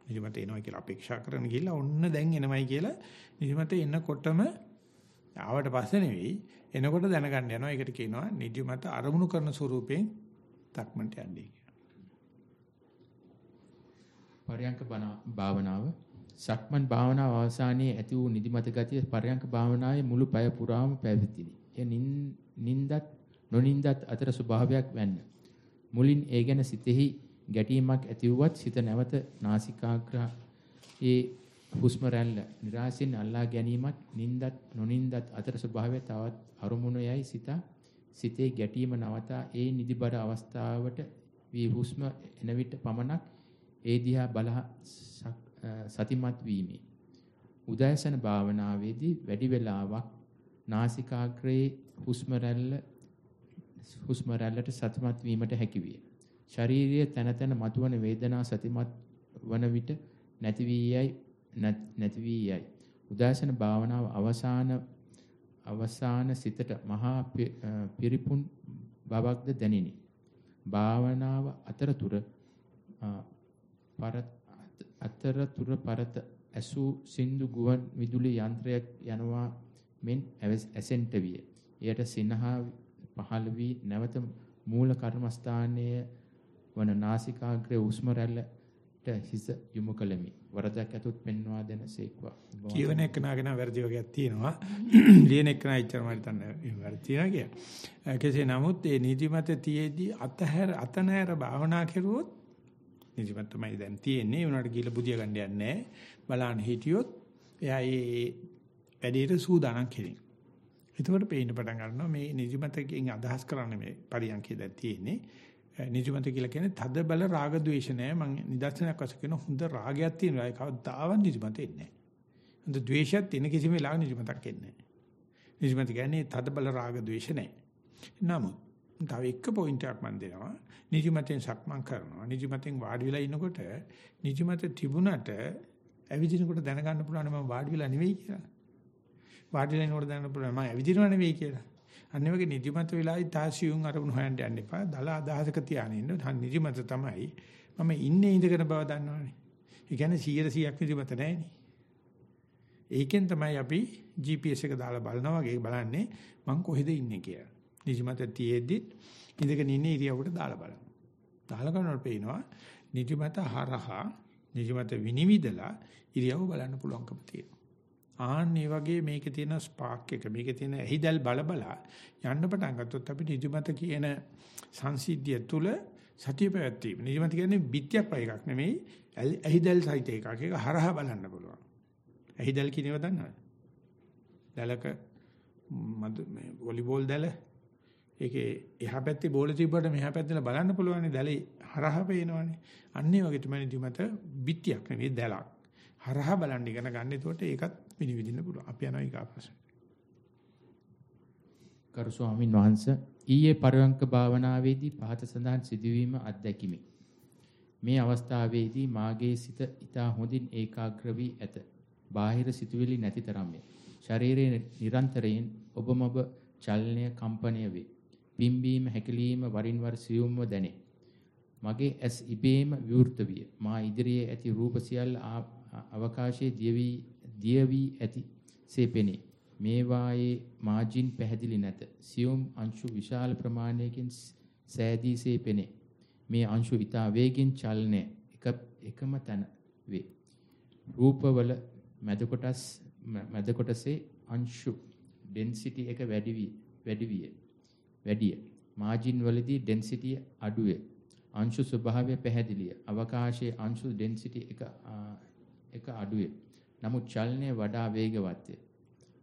නිදිමත එනවා කියලා අපේක්ෂා කරන ගිහිල්ලා ඔන්න දැන් එනවයි කියලා නිදිමත එනකොටම ආවට පස්සේ නෙවෙයි එනකොට දැනගන්න යනවා ඒකට කියනවා නිදිමත අරමුණු කරන ස්වරූපයෙන් තක්මන්ට යන්නේ කියලා. පරයන්ක භාවනාව සක්මන් භාවනාව අවසානයේ ඇති වූ නිදිමත ගතිය පරයන්ක භාවනාවේ මුළු පය පුරාම පැවතිනි. එය නින්දත් නොනින්දත් අතර ස්වභාවයක් වැන්න. මුලින් ඒ ගැන සිතෙහි ගැටීමක් ඇති වුවත් සිත නැවත නාසිකාග්‍රයේ හුස්ම රැල්ල નિરાසින් අල්ලා ගැනීමත් නින්දත් නොනින්දත් අතර ස්වභාවය තවත් අරුමුණු යයි සිත සිතේ ගැටීම නවතා ඒ නිදිබර අවස්ථාවට වී හුස්ම එන විට පමණක් ඒ දිහා බල සතිමත් වීමේ උදෑසන භාවනාවේදී වැඩි වේලාවක් නාසිකාග්‍රයේ හුස්ම රැල්ල හුස්ම රැල්ලට සතිමත් වීමට හැකි විය. ශාරීරිය තන තන මතුවන වේදනා සතිමත් වන විට නැති වී යයි නැති වී යයි. උදාසන භාවනාව අවසාන අවසාන සිතට මහා පිරිපුන් බවක්ද දැනිනි. භාවනාව අතරතුර පරත අතරතුර පරත ඇසු සින්දු ගුවන් විදුලි යන්ත්‍රයක් යනවා මෙන් ඇසෙන්ට විය. එයට සිනහා පහළ වී නැවත මූල කර්මස්ථානයේ වන නාසිකාග්‍රේ උස්ම රැල්ලට හිස යොමු කළෙමි. වරදක් ඇතුත් පෙන්වා දෙන සේක්වා. කියවන එක නාගෙන වැරදි වගේක් තියෙනවා. ලියන එක නා ඉච්චර මට තන්නේ වැරදි තියනවා කිය. කෙසේ නමුත් ඒ නිදිමත තියේදී අතහැර අතනහැර භාවනා කරුවොත් නිදිමත තමයි දැන් තියෙන්නේ. උනාට ගිහලා බුදිය ගන්න යන්නේ බලන්න හිටියොත් එයා ඒ වැඩේට සූදානම් කෙනෙක්. එතකොට පේන්න පටන් ගන්නවා මේ නිදිමතකින් අදහස් කරන්නේ මේ පරියන්කේ දැන් තියෙන්නේ. නිජමත කියලා කියන්නේ තද බල රාග ద్వේෂ නැහැ. මම නිදර්ශනයක් වශයෙන් කියන හොඳ රාගයක් තියෙනවා. ඒක කවදාවත් නිජමත එන්නේ නැහැ. හොඳ ద్వේෂයක් තියෙන කිසිම වෙලාවක නිජමතක් එන්නේ නැහැ. නිජමත කියන්නේ තද බල රාග ద్వේෂ නැහැ. නමුත් තව එක පොයින්ට් එකක් මම දෙනවා. නිජමතෙන් සක්මන් කරනවා. නිජමතෙන් වාඩි වෙලා ඉනකොට නිජමත තිබුණට ඇවිදිනකොට දැනගන්න පුළුවන් මම වාඩි වෙලා නෙවෙයි කියලා. වාඩි වෙලා ඉනකොට දැනගන්න පුළුවන් මම ඇවිදිනව නෙවෙයි කියලා. අන්න වගේ නිදිමත වෙලාවයි තාසියුන් අරමුණු හොයන්න යන්න එපා. දල අදහසක තියාගෙන ඉන්න. නිදිමත තමයි මම ඉන්නේ ඉඳගෙන බව දන්නවනේ. ඒ කියන්නේ 100 100ක් නිදිමත නැහැනේ. ඒකෙන් තමයි අපි GPS එක දාලා බලනවා වගේ බලන්නේ මං කොහෙද ඉන්නේ කියලා. නිදිමත තියේද්දි ඉඳගෙන ඉන්නේ ඉරියව්වට දාලා බලන්න. දාලා කරනකොට පේනවා නිදිමත හරහා නිදිමත විනිවිදලා ඉරියව් බලන්න පුළුවන්කම තියෙනවා. ආන් මේ වගේ මේකේ තියෙන ස්පාර්ක් එක මේකේ තියෙන ඇහිදල් බල බල යන්න පටන් ගත්තොත් අපි නිදිමත කියන සංසිද්ධිය තුල සතිය පැවැත්වීම. නිදිමත කියන්නේ බිත්‍යක් වගේ එකක් නෙමෙයි ඇහිදල් සහිත එකක්. ඒක හරහා බලන්න පුළුවන්. ඇහිදල් කියනව දන්නවද? දැලක මේ වොලිබෝල් දැල ඒකේ එහා පැත්තේ බෝල තිබ්බට මෙහා පැත්තේ බලන්න පුළුවන් නේ දැලේ හරහා පේනවනේ. අන්න ඒ වගේ තමයි නිදිමත බිත්තියක් නෙවෙයි දැලක්. හරහා බලන්න ඉගෙන ගන්න. එතකොට ඒකත් විනිවිදින්න පුළුවන්. අපි යනවා ඊගා ප්‍රශ්න. කරු ස්වාමින් වහන්සේ ඊයේ පරයන්ක භාවනාවේදී පහත සඳහන් සිදුවීම අත්දැකිමි. මේ අවස්ථාවේදී මාගේ සිත ඊටා හොඳින් ඒකාග්‍ර වී ඇත. බාහිර සිතුවිලි නැති තරම්ය. ශරීරයේ නිරන්තරයෙන් ඔබමොබ චලනය කම්පණය වේ. පිම්බීම හැකිලිම වරින් වර සියුම්ව දැනේ. මගේ ඇස් ඉබේම විවෘත විය. මා ඉදිරියේ ඇති රූප සියල්ල අවකාශයේ දියවි දියවි ඇති සේපෙනේ. මේවායේ මාජින් පැහැදිලි නැත. සියුම් අංශු විශාල ප්‍රමාණයකින් සෑදී සේපෙනේ. මේ අංශු ඊතා වේගින් චලනය එක එකම තැන වේ. රූපවල මැද කොටස් මැද කොටසේ අංශු ඩෙන්සිටි එක වැඩි විය වැඩි විය වැඩිය. මාජින් වලදී ඩෙන්සිටි අඩුවේ. අංශු ස්වභාවය පැහැදිලිය. අවකාශයේ අංශු ඩෙන්සිටි එක එක අඩුවේ. නමුත් චලනය වඩා වේගවත්ය.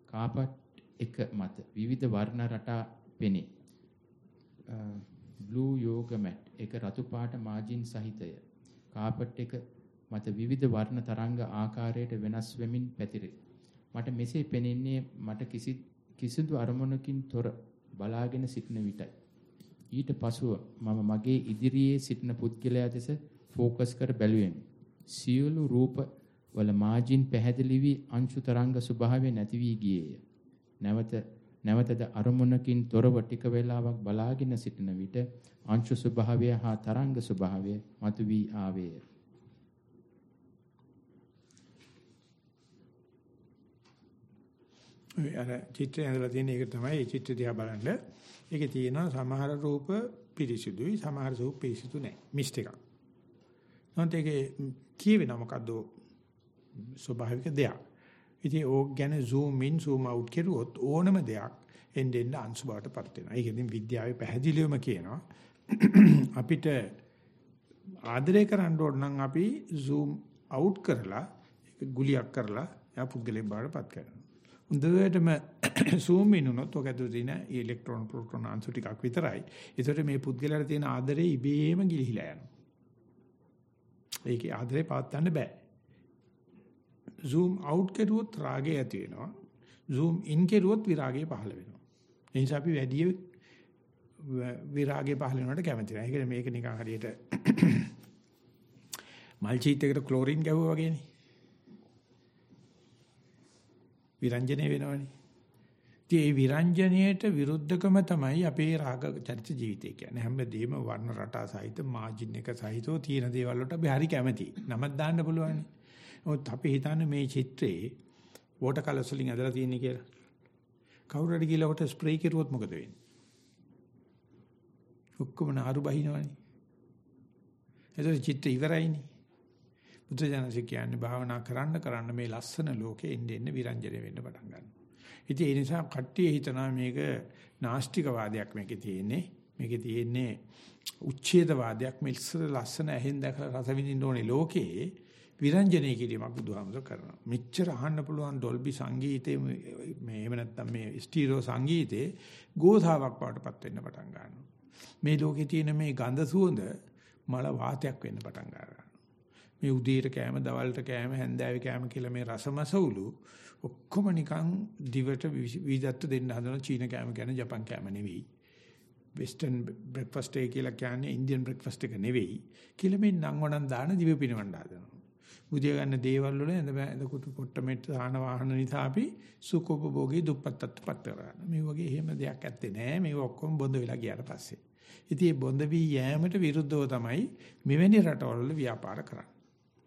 කාපට් එක මත විවිධ වර්ණ රටා පෙනේ. බ්ලූ යෝග මැට් එක රතු පාට මාජින් සහිතය. කාපට් එක මත විවිධ වර්ණ තරංග ආකාරයට වෙනස් වෙමින් පැතිරේ. මට මෙසේ පෙනෙන්නේ මට කිසි කිසිදු අරමුණකින් තොර බලාගෙන සිටින විටයි. ඊට පසුව මම මගේ ඉදිරියේ සිටින පුද්ගලයා දෙස ફોકસ කර බැලුවෙමි. සියලු රූප වල මාජින් පැහැදිලි වී අංශු තරංග ස්වභාවය නැති වී ගියේය. නැවත නැවතද අරමුණකින් තොරව ටික වේලාවක් බලාගෙන සිටින විට අංශු ස්වභාවය හා තරංග ස්වභාවය මතුවී ආවේය. අර චිත්‍රය ඇඳලා තියෙන එක තමයි මේ චිත්‍ර දිහා බලන්න. ඒකේ තියෙනවා සමහර රූප පිරිසිදුයි සමහර රූප පිරිසිදු නැහැ. මිස්ට් එකක්. නැත්නම් ඒකේ කියවෙන මොකද්ද ස්වභාවික දෙයක්. ඉතින් ඕක ගැන zoom in zoom out කරුවොත් ඕනම දෙයක් එන්න එන්න අංශු බවටපත් වෙනවා. ඒක ඉතින් විද්‍යාවේ පැහැදිලිවම කියනවා. අපිට ආදරය කරන්න ඕන නම් අපි zoom out කරලා ඒක ගුලියක් කරලා යා පුද්ගලෙක් බවටපත් කරනවා. හොඳටම zoom in වුණොත් ඔක ඇතුළේ තියෙන ඉලෙක්ට්‍රෝන ප්‍රෝටෝන අංශු ටිකක් විතරයි. ඒතකොට මේ පුද්ගලයාට තියෙන ආදරේ ඉබේම ගිලිහිලා යනවා. ඒකේ ආදරේ පවත්වන්න බෑ. Zoom out කරුවොත් රාගය ඇති වෙනවා. zoom in කරුවොත් විරාගය පහළ වෙනවා. ඒ නිසා අපි වැඩි විරාගය පහළ වෙනවට කැමති නැහැ. ඒකනේ මේක නිකන් හරියට මල් චීත් එකට ක්ලෝරින් ගැහුවා වගේනේ. විරංජනේ වෙනවනේ. ඉතින් මේ විරංජනයට විරුද්ධකම තමයි අපේ රාග චරිත ජීවිතය කියන්නේ. හැමදේම වර්ණ රටා සහිත මාජින් එක සහිතව තියෙන දේවල් වලට අපි හරි කැමතියි. නමක් දාන්න පුළුවන්. ඔත් අපි හිතන්නේ මේ චිත්‍රේ වෝටර් කලර්ස් වලින් ඇදලා තියෙන්නේ කියලා. කවුරු හරි කියලා කොට ස්ප්‍රේ කරුවොත් මොකද වෙන්නේ? ඔක්කොම නාරු බහිනවනේ. ඒක චිත්‍ර ඉවරයිනේ. බුදුජානක කියන්නේ භාවනා කරන්න කරන්න මේ ලස්සන ලෝකෙ එන්න එන්න විරංජන වෙන්න පටන් ගන්නවා. ඉතින් ඒ නිසා කට්ටිය හිතනවා මේක නාස්තික වාදයක් මේකේ තියෙන්නේ. මේකේ තියෙන්නේ උච්ඡේදවාදයක් මෙල්සර ලස්සන ඇහෙන් දැකලා රස විඳින්න ඕනේ ලෝකේ විරංජනේ කිරීමක් බුදුහාමර කරනවා. මෙච්චර අහන්න පුළුවන් ඩොල්බි සංගීතේ මේ එහෙම නැත්නම් මේ ස්ටීරියෝ සංගීතේ ගෝධාවක් වඩටපත් වෙන්න පටන් ගන්නවා. මේ ලෝකේ තියෙන මේ ගඳ සුවඳ මල වාතයක් වෙන්න පටන් ගන්නවා. මේ උදේට කෑම, දවල්ට කෑම, හැන්දෑවේ කෑම කියලා මේ රසමසවුලු ඔක්කොම නිකන් දිවට විදත්ත දෙන්න හදන චීන කෑම කියන්නේ ජපන් කෑම නෙවෙයි. වෙස්ටර්න් බ්‍රෙක්ෆාස්ට් එක කියලා කියන්නේ ඉන්දියන් බ්‍රෙක්ෆාස්ට් එක නෙවෙයි. කියලා මේ නම් වණන් දාන දිව පිනවන්න හදනවා. බුදිය ගන්න දේවල් වල ඇඳ ඇඳ කුටු පොට්ට මෙට්ට සාහන වාහන නිසා අපි සුඛෝපභෝගී දුප්පත්ත්වපත් කරගන්න. මේ වගේ එහෙම දෙයක් ඇත්තේ නෑ. මේ ඔක්කොම බොඳ වෙලා ගියාට පස්සේ. ඉතින් මේ බොඳ වී යෑමට විරුද්ධව තමයි මෙවැනි රටවල ව්‍යාපාර කරන්නේ.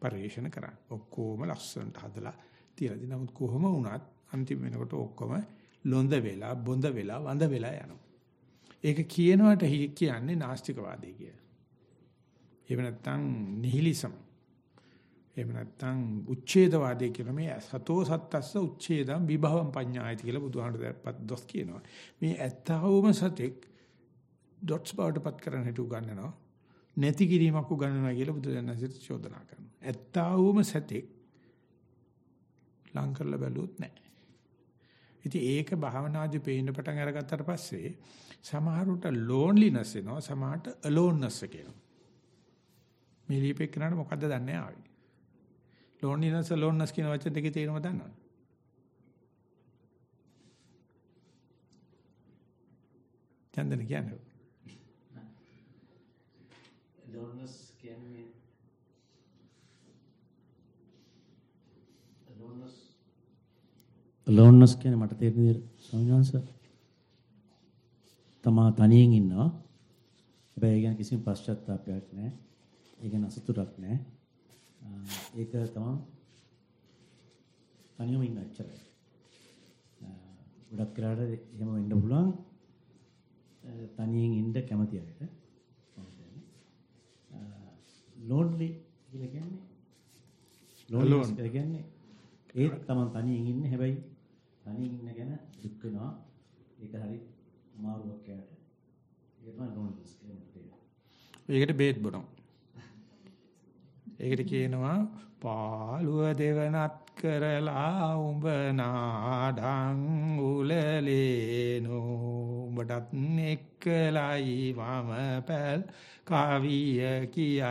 පරිශන කරන්නේ. ඔක්කොම ලස්සනට හදලා තියලාදී නමුත් කොහොම වුණත් අන්තිම වෙනකොට ඔක්කොම ලොඳ වෙලා බොඳ වෙලා වඳ වෙලා යනවා. ඒක කියනවට කියන්නේ නාස්තිකවාදී කියලා. එහෙම නැත්නම් නිහිලිසම්. එහෙම නැත්නම් උච්ඡේදවාදී කියලා මේ සතෝ සත්තස්ස උච්ඡේදම් විභවම් පඤ්ඤායති කියලා බුදුහාමරපත් දොස් කියනවා. මේ ඇත්තවම සතෙක් ඩොට්ස් බවටපත් කරන්න හිටු ගන්නවා. නැති කිරීමක් උගන්වනවා කියලා බුදුදහමෙන් චෝදනා කරනවා. ඇත්තවම සතෙක් ලං කරලා බැලුවොත් නැහැ. ඉතින් ඒක භාවනාදී පේන්න පටන් අරගත්තට පස්සේ සමහරුට ලෝන්ලිනස් එනවා සමහරට අලෝන්නස් කියනවා. මේ ලියපෙන්නට මොකද්ද දන්නේ ආවේ. ලෝන්ලිනස් අලෝන්නස් කියන වචන දෙකේ තේරුම දන්නවද? චන්දන කියන්නේ. ලෝන්නස් කියන්නේ ලෝන්නස් ලෝන්නස් කියන්නේ මට තේරෙන විදිහට වහන්සේ තමා තනියෙන් ඉන්නවා. හැබැයි ඒ ගැන කිසිම පශ්චාත්තාවයක් නැහැ. ඒ ගැන අසතුටක් නැහැ. ඒක තමයි තනියම ඉන්න ඇච්චරයි. ගොඩක් වෙලාට එහෙම වෙන්න පුළුවන්. තනියෙන් ඉන්න කැමති අයට. ලෝන්ලි කියලා කියන්නේ ලෝන්ලිනස් කියලා කියන්නේ ඒත් තමන් තනියෙන් ඉන්නේ හැබැයි තනියෙන් ඉන්න ගැන දුක් වෙනවා. ඒක හරි අමාරුවක් යාට. ඒක තමයි ලෝන්ලිනස් කියන්නේ. ඒකට බේත් බොනවා. ඒකට කියනවා පාළුව දෙවනත් කරලා උඹ නාඩං උලලේනෝ. උඹටත් එක්කලයි මම පැල් කවිය කිය.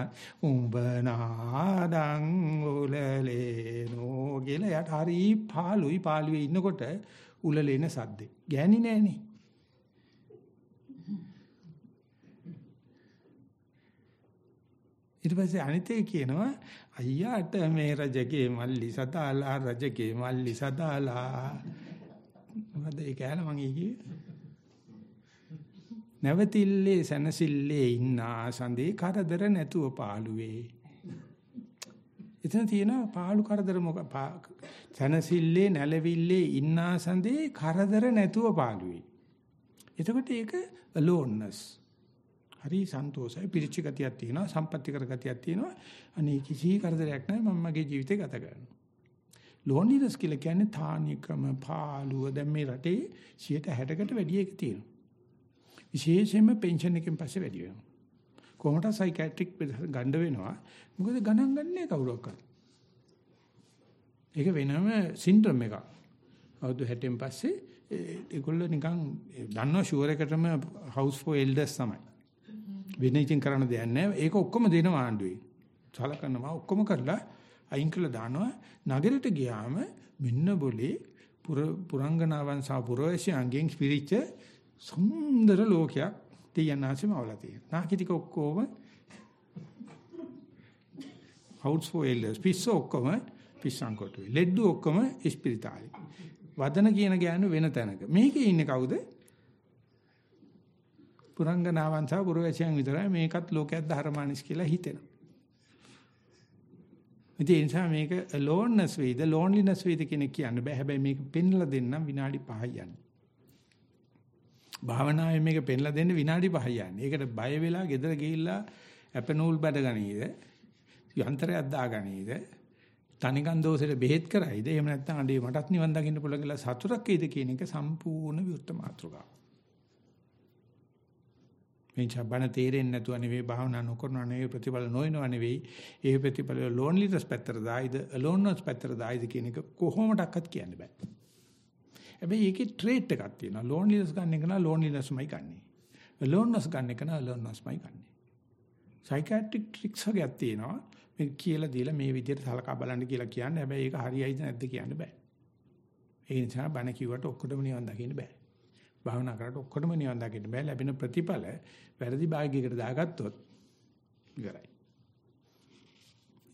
උඹ නාඩං උලලේනෝ. කියලා යට හරි පාළුයි පාළුවේ ඉන්නකොට උලලේන සද්දේ. ගෑණි නෑනේ. ඊට පස්සේ අනිතේ කියනවා අයියාට මේ රජගේ මල්ලි සදාලා රජගේ මල්ලි සදාලා. මොකද ඒ කෑල මං කියේ නැවතිල්ලේ සනසිල්ලේ ඉන්නා සඳේ කරදර නැතුව පාළුවේ. එතන තියෙනවා පාළු කරදර මොක සනසිල්ලේ නැලවිල්ලේ ඉන්නා සඳේ කරදර නැතුව පාළුවේ. එතකොට ඒක aloneness. හරි සන්තෝෂයි. පිරිච්ච ගතියක් තියෙනවා සම්පත්‍ති කර ගතියක් තියෙනවා. අනේ කිසි කරදරයක් නැහැ මම මගේ ජීවිතේ ගත කරනවා. ලෝන්ලිනස් කියලා කියන්නේ තානිකම පාළුව. දැන් මේ රටේ 60කට වැඩි එක තියෙනවා. විශේෂයෙන්ම පෙන්ෂන් එකෙන් පස්සේ වැඩි වෙනවා. කොහොමද සයිකියාට්‍රික් ගන්න වෙනවා? මොකද ගණන් ගන්නෑ කවුරක්වත්. ඒක වෙනම සින්ඩ්‍රෝම් එකක්. අවුරුදු 60න් පස්සේ ඒගොල්ලෝ නිකන් දන්නවා ෂුවර් එකටම හවුස් ෆෝ එල්ඩර්ස් තමයි. වෙන ඉතින් කරන්න දෙයක් නැහැ. ඒක ඔක්කොම දෙනවා ආණ්ඩුවේ. සලකනවා ඔක්කොම කරලා අයින් කළා දානවා. නගරයට ගියාම මෙන්න બોලේ පුරංගනාවන් සහ පුරවැසියන්ගෙන් පිරිච්ච සුන්දර ලෝකයක් දෙයන්නාසෙම අවලා තියෙනවා. නාකි ටික ඔක්කොම outs for elders. පිස්සෝ ඔක්කොම පිස්සන් කොටුවේ. ලෙඩ්ඩු ඔක්කොම ඉස්පිරිතාලේ. වදන කියන ගෑනු වෙන තැනක. මේකේ ඉන්නේ කවුද? පුරංගනාවන් සහ පුරවැසියන් විතරයි මේකත් ලෝකයක් ධර්මානිස් කියලා හිතෙනවා. ඉතින් ඒ නිසා මේක aloneness වේද loneliness වේද කියන කියන්න බෑ. හැබැයි මේක පෙන්ලා දෙන්නම් විනාඩි 5යි යන්නේ. භාවනාවේ මේක පෙන්ලා දෙන්න විනාඩි 5යි යන්නේ. ඒකට බය වෙලා ගෙදර ගිහිල්ලා ඇපනූල් බඩ ගනීද? යන්ත්‍රයක් දාගනීද? තනිකන් දෝෂෙට බෙහෙත් කරයිද? එහෙම නැත්නම් අඬේ මටත් නිවන් දකින්න පුළුවන් කියලා සතුටක් වේද කියන එක සම්පූර්ණ විරුද්ධ මාතෘකාවක්. මේ චබන තේරෙන්නේ නැතුව නෙවෙයි භාවනා නොකරනවා නෙවෙයි ප්‍රතිඵල නොයනවා නෙවෙයි ඒ ප්‍රතිඵල ලෝන්ලිනස් පැත්තට දායිද අලෝන්නස් පැත්තට දායිද කියන එක කොහොමඩක්වත් කියන්න බෑ. හැබැයි ඒකේ ට්‍රේට් එකක් තියෙනවා. ලෝන්ලිනස් ගන්න එක නා ලෝන්ලිනස්මයි ගන්නෙ. අලෝන්නස් ගන්න එක නා අලෝන්නස්මයි ගන්නෙ. සයිකියාට්‍රික් ට්‍රික්ස් වගේක් තියෙනවා. මේක කියලා දීලා මේ විදිහට සලකා බලන්න කියලා කියන්නේ. හැබැයි ඒක හරියයිද නැද්ද කියන්න බෑ. ඒ නිසා බණ කිව්වට ඔක්කොටම නිවන් දකින්න බෑ. භාවනා කරලා ඔක්කොටම නිවන් දකින්න බෑ. ලැබෙන ප්‍රතිඵල වැරදි භාගයකට දාගත්තොත් ඉවරයි.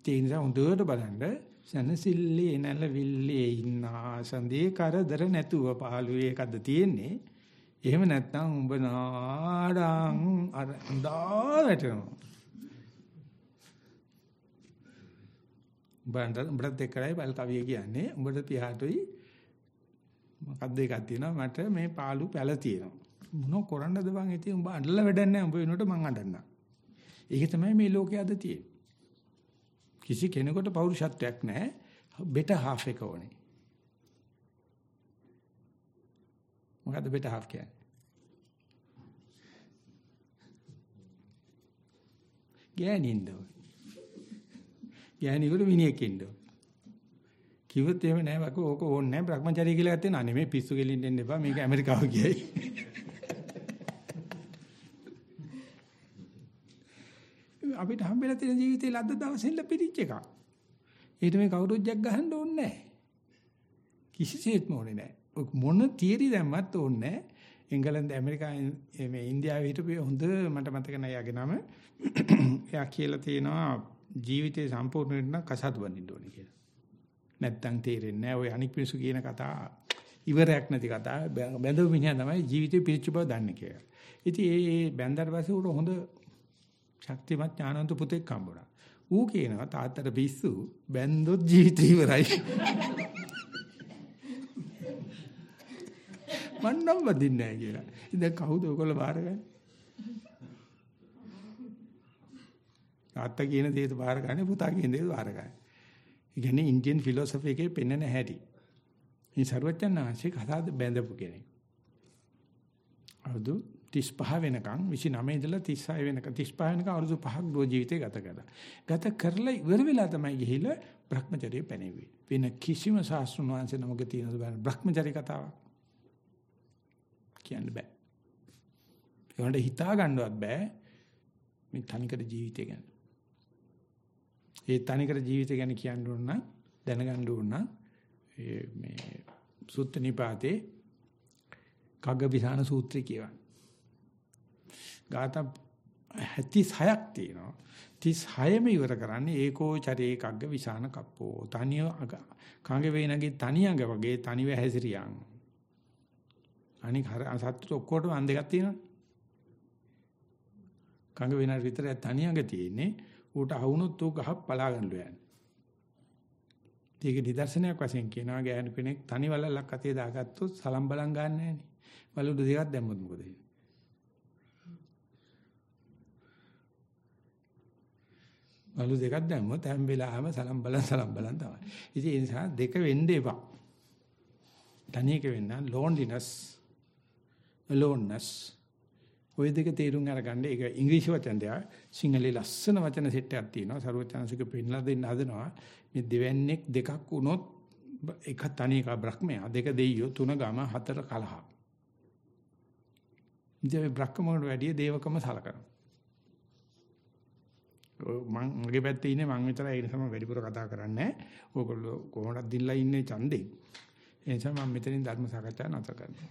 ඒ නිසා හොඳට බලන්න සනසිල්ලේ නැලවිල්ලේ ඉන්නා සඳේ කරදර නැතුව පාළුවේ එකද තියෙන්නේ. එහෙම නැත්නම් උඹ නාඩං අර හඳා වැටෙනවා. උඹන්ට උඹට දෙකරයි බල් කවිය කියන්නේ උඹට පියාටුයි මොකක්ද එකක් තියෙනවා. මට මේ පාළු පැල තියෙනවා. මොන කරන්නද බං ඉතින් උඹ අඬලා වැඩක් නැහැ. උඹ වෙනකොට මං අඬන්නම්. ඒක තමයි මේ ලෝකයේ අද තියෙන්නේ. කිසි කෙනෙකුට පෞරුෂත්වයක් නැහැ. බෙට හාෆ් එක ඕනේ. මොකද්ද බෙට හාෆ් කියන්නේ? ගෑනින්ද ගෑණියෙකුට මිනිහෙක් ඉන්න ඕන. කිව්වොත් එහෙම නෑ වක ඕක ඕනේ නෑ Brahmacharya කියලා ගත්තේ නා නෙමෙයි පිස්සු ගෙලින්න දෙන්න එපා මේක ඇමරිකාව ගියයි. අපිට හම්බෙලා තියෙන ජීවිතේ ලද්ද දවසින් ලපිරිච්ච එකක්. ඊට මේ කවුරුත් ජග් ගහන්න ඕනේ නෑ. කිසිසේත්ම ඕනේ නෑ. මොන තියරි දැම්මත් ඕනේ නෑ. එංගලන්ත ඇමරිකාවේ මේ ඉන්දියාවේ හිටපු හොඳ මට මතක නෑ යාගේ නම. එයා කියලා තියෙනවා ජීවිතේ සම්පූර්ණ වෙන්න කසාද බඳින්න ඕනේ කියලා. නැත්තම් තේරෙන්නේ නැහැ. ওই අනික් මිනිස්සු කියන කතා ඉවරයක් නැති කතා. බැඳව මිනිහා තමයි ජීවිතේ පිරිච්ච බව දන්නේ කියලා. ඉතින් ඒ බැඳලා පස්සේ උඩ හොඳ ශක්තිමත් ඥානවන්ත පුතෙක් හම්බුණා. ඌ කියනවා තාත්තට පිස්සු බැන්දොත් ජීවිතේ ඉවරයි. මන්නම් වදින්නේ නැහැ කියලා. ඉතින් කවුද ඔයගොල්ලෝ බාරගන්නේ? තාත්තා කියන දේත් බාර ගන්න පුතා කියන දේත් බාර ගන්න. ඒ කියන්නේ ඉන්දියන් ෆිලොසොෆි එකේ පෙන්වන හැටි. මේ ਸਰවඥාන් ආශේ කතාද බැඳපු කෙනෙක්. අවුරුදු 35 වෙනකන් 29 ඉඳලා 36 වෙනකන් 35 වෙනකන් අවුරුදු 5ක් දුව ජීවිතේ ගත කළා. ගත කරලා ඉවර වෙලා තමයි ගිහිල්ලා Brahmacharya පැනෙවි. වෙන කිසිම ශාස්ත්‍රඥ වංශ නමක තියෙන බෑ Brahmacharya කතාවක්. කියන්න බෑ. ඒකට හිතා ගන්නවත් බෑ මේ තනිකර ජීවිතය ගැන. ඒ තනිකර ජීවිතය ගැන කියන්න ඕන නම් දැනගන්න ඕන නම් මේ සුත්ත නිපාතේ කග්ගවිසාන සූත්‍රය කියවන්න. ගාථා 76ක් තියෙනවා. 36ම ඉවර කරන්නේ ඒකෝ චරේ කග්ග විසාන කප්පෝ. තනිය කංග වේනගේ තනියඟ වගේ තනිව හැසිරියන්. අනික සත්‍තු ඔක්කොටම අන් දෙකක් තියෙනවනේ. කංග වේනට විතර තනියඟ තියෙන්නේ. ඌට අහුනොත් ඌ ගහ පලාගන්නලු යන්නේ. ඒක නිදර්ශනයක් වශයෙන් කියනවා ගෑනු කෙනෙක් තනි වලල්ලක් අතේ දාගත්තොත් සලම් බලන් ගන්න නැහැ නේ. වලුඩු දෙකක් දැම්මොත් මොකද වෙන්නේ? වලු දෙකක් දැම්මොත් හැම වෙලාවෙම සලම් බලන් සලම් බලන් තමයි. ඉතින් ඒ නිසා දෙක වෙන්න එපා. තනියක වෙන්න loneliness aloneness ওই දෙක තේරුම් අරගන්න ඒක ඉංග්‍රීසි වචන දෙයක්. සිංහලේ ලස්සන වචන සෙට් එකක් තියෙනවා. සරුවචනසික පෙන්නලා දෙන්න හදනවා. මේ දෙවන්නේක් දෙකක් වුණොත් එක තනි එක බ්‍රහ්මයා. දෙක දෙයියෝ තුන ගම හතර කලහ. ඉතින් බ්‍රහ්මවලට වැඩිය දේවකම සලකනවා. මම මගේ පැත්තේ ඉන්නේ මම විතරයි. ඒ නිසා මම වැඩිපුර කතා කරන්නේ ඕගොල්ලෝ කොහොමද දිල්ලා ඉන්නේ ඡන්දේ ඒ නිසා මම මෙතනින් ධර්ම සාකච්ඡා නැවත කරනවා.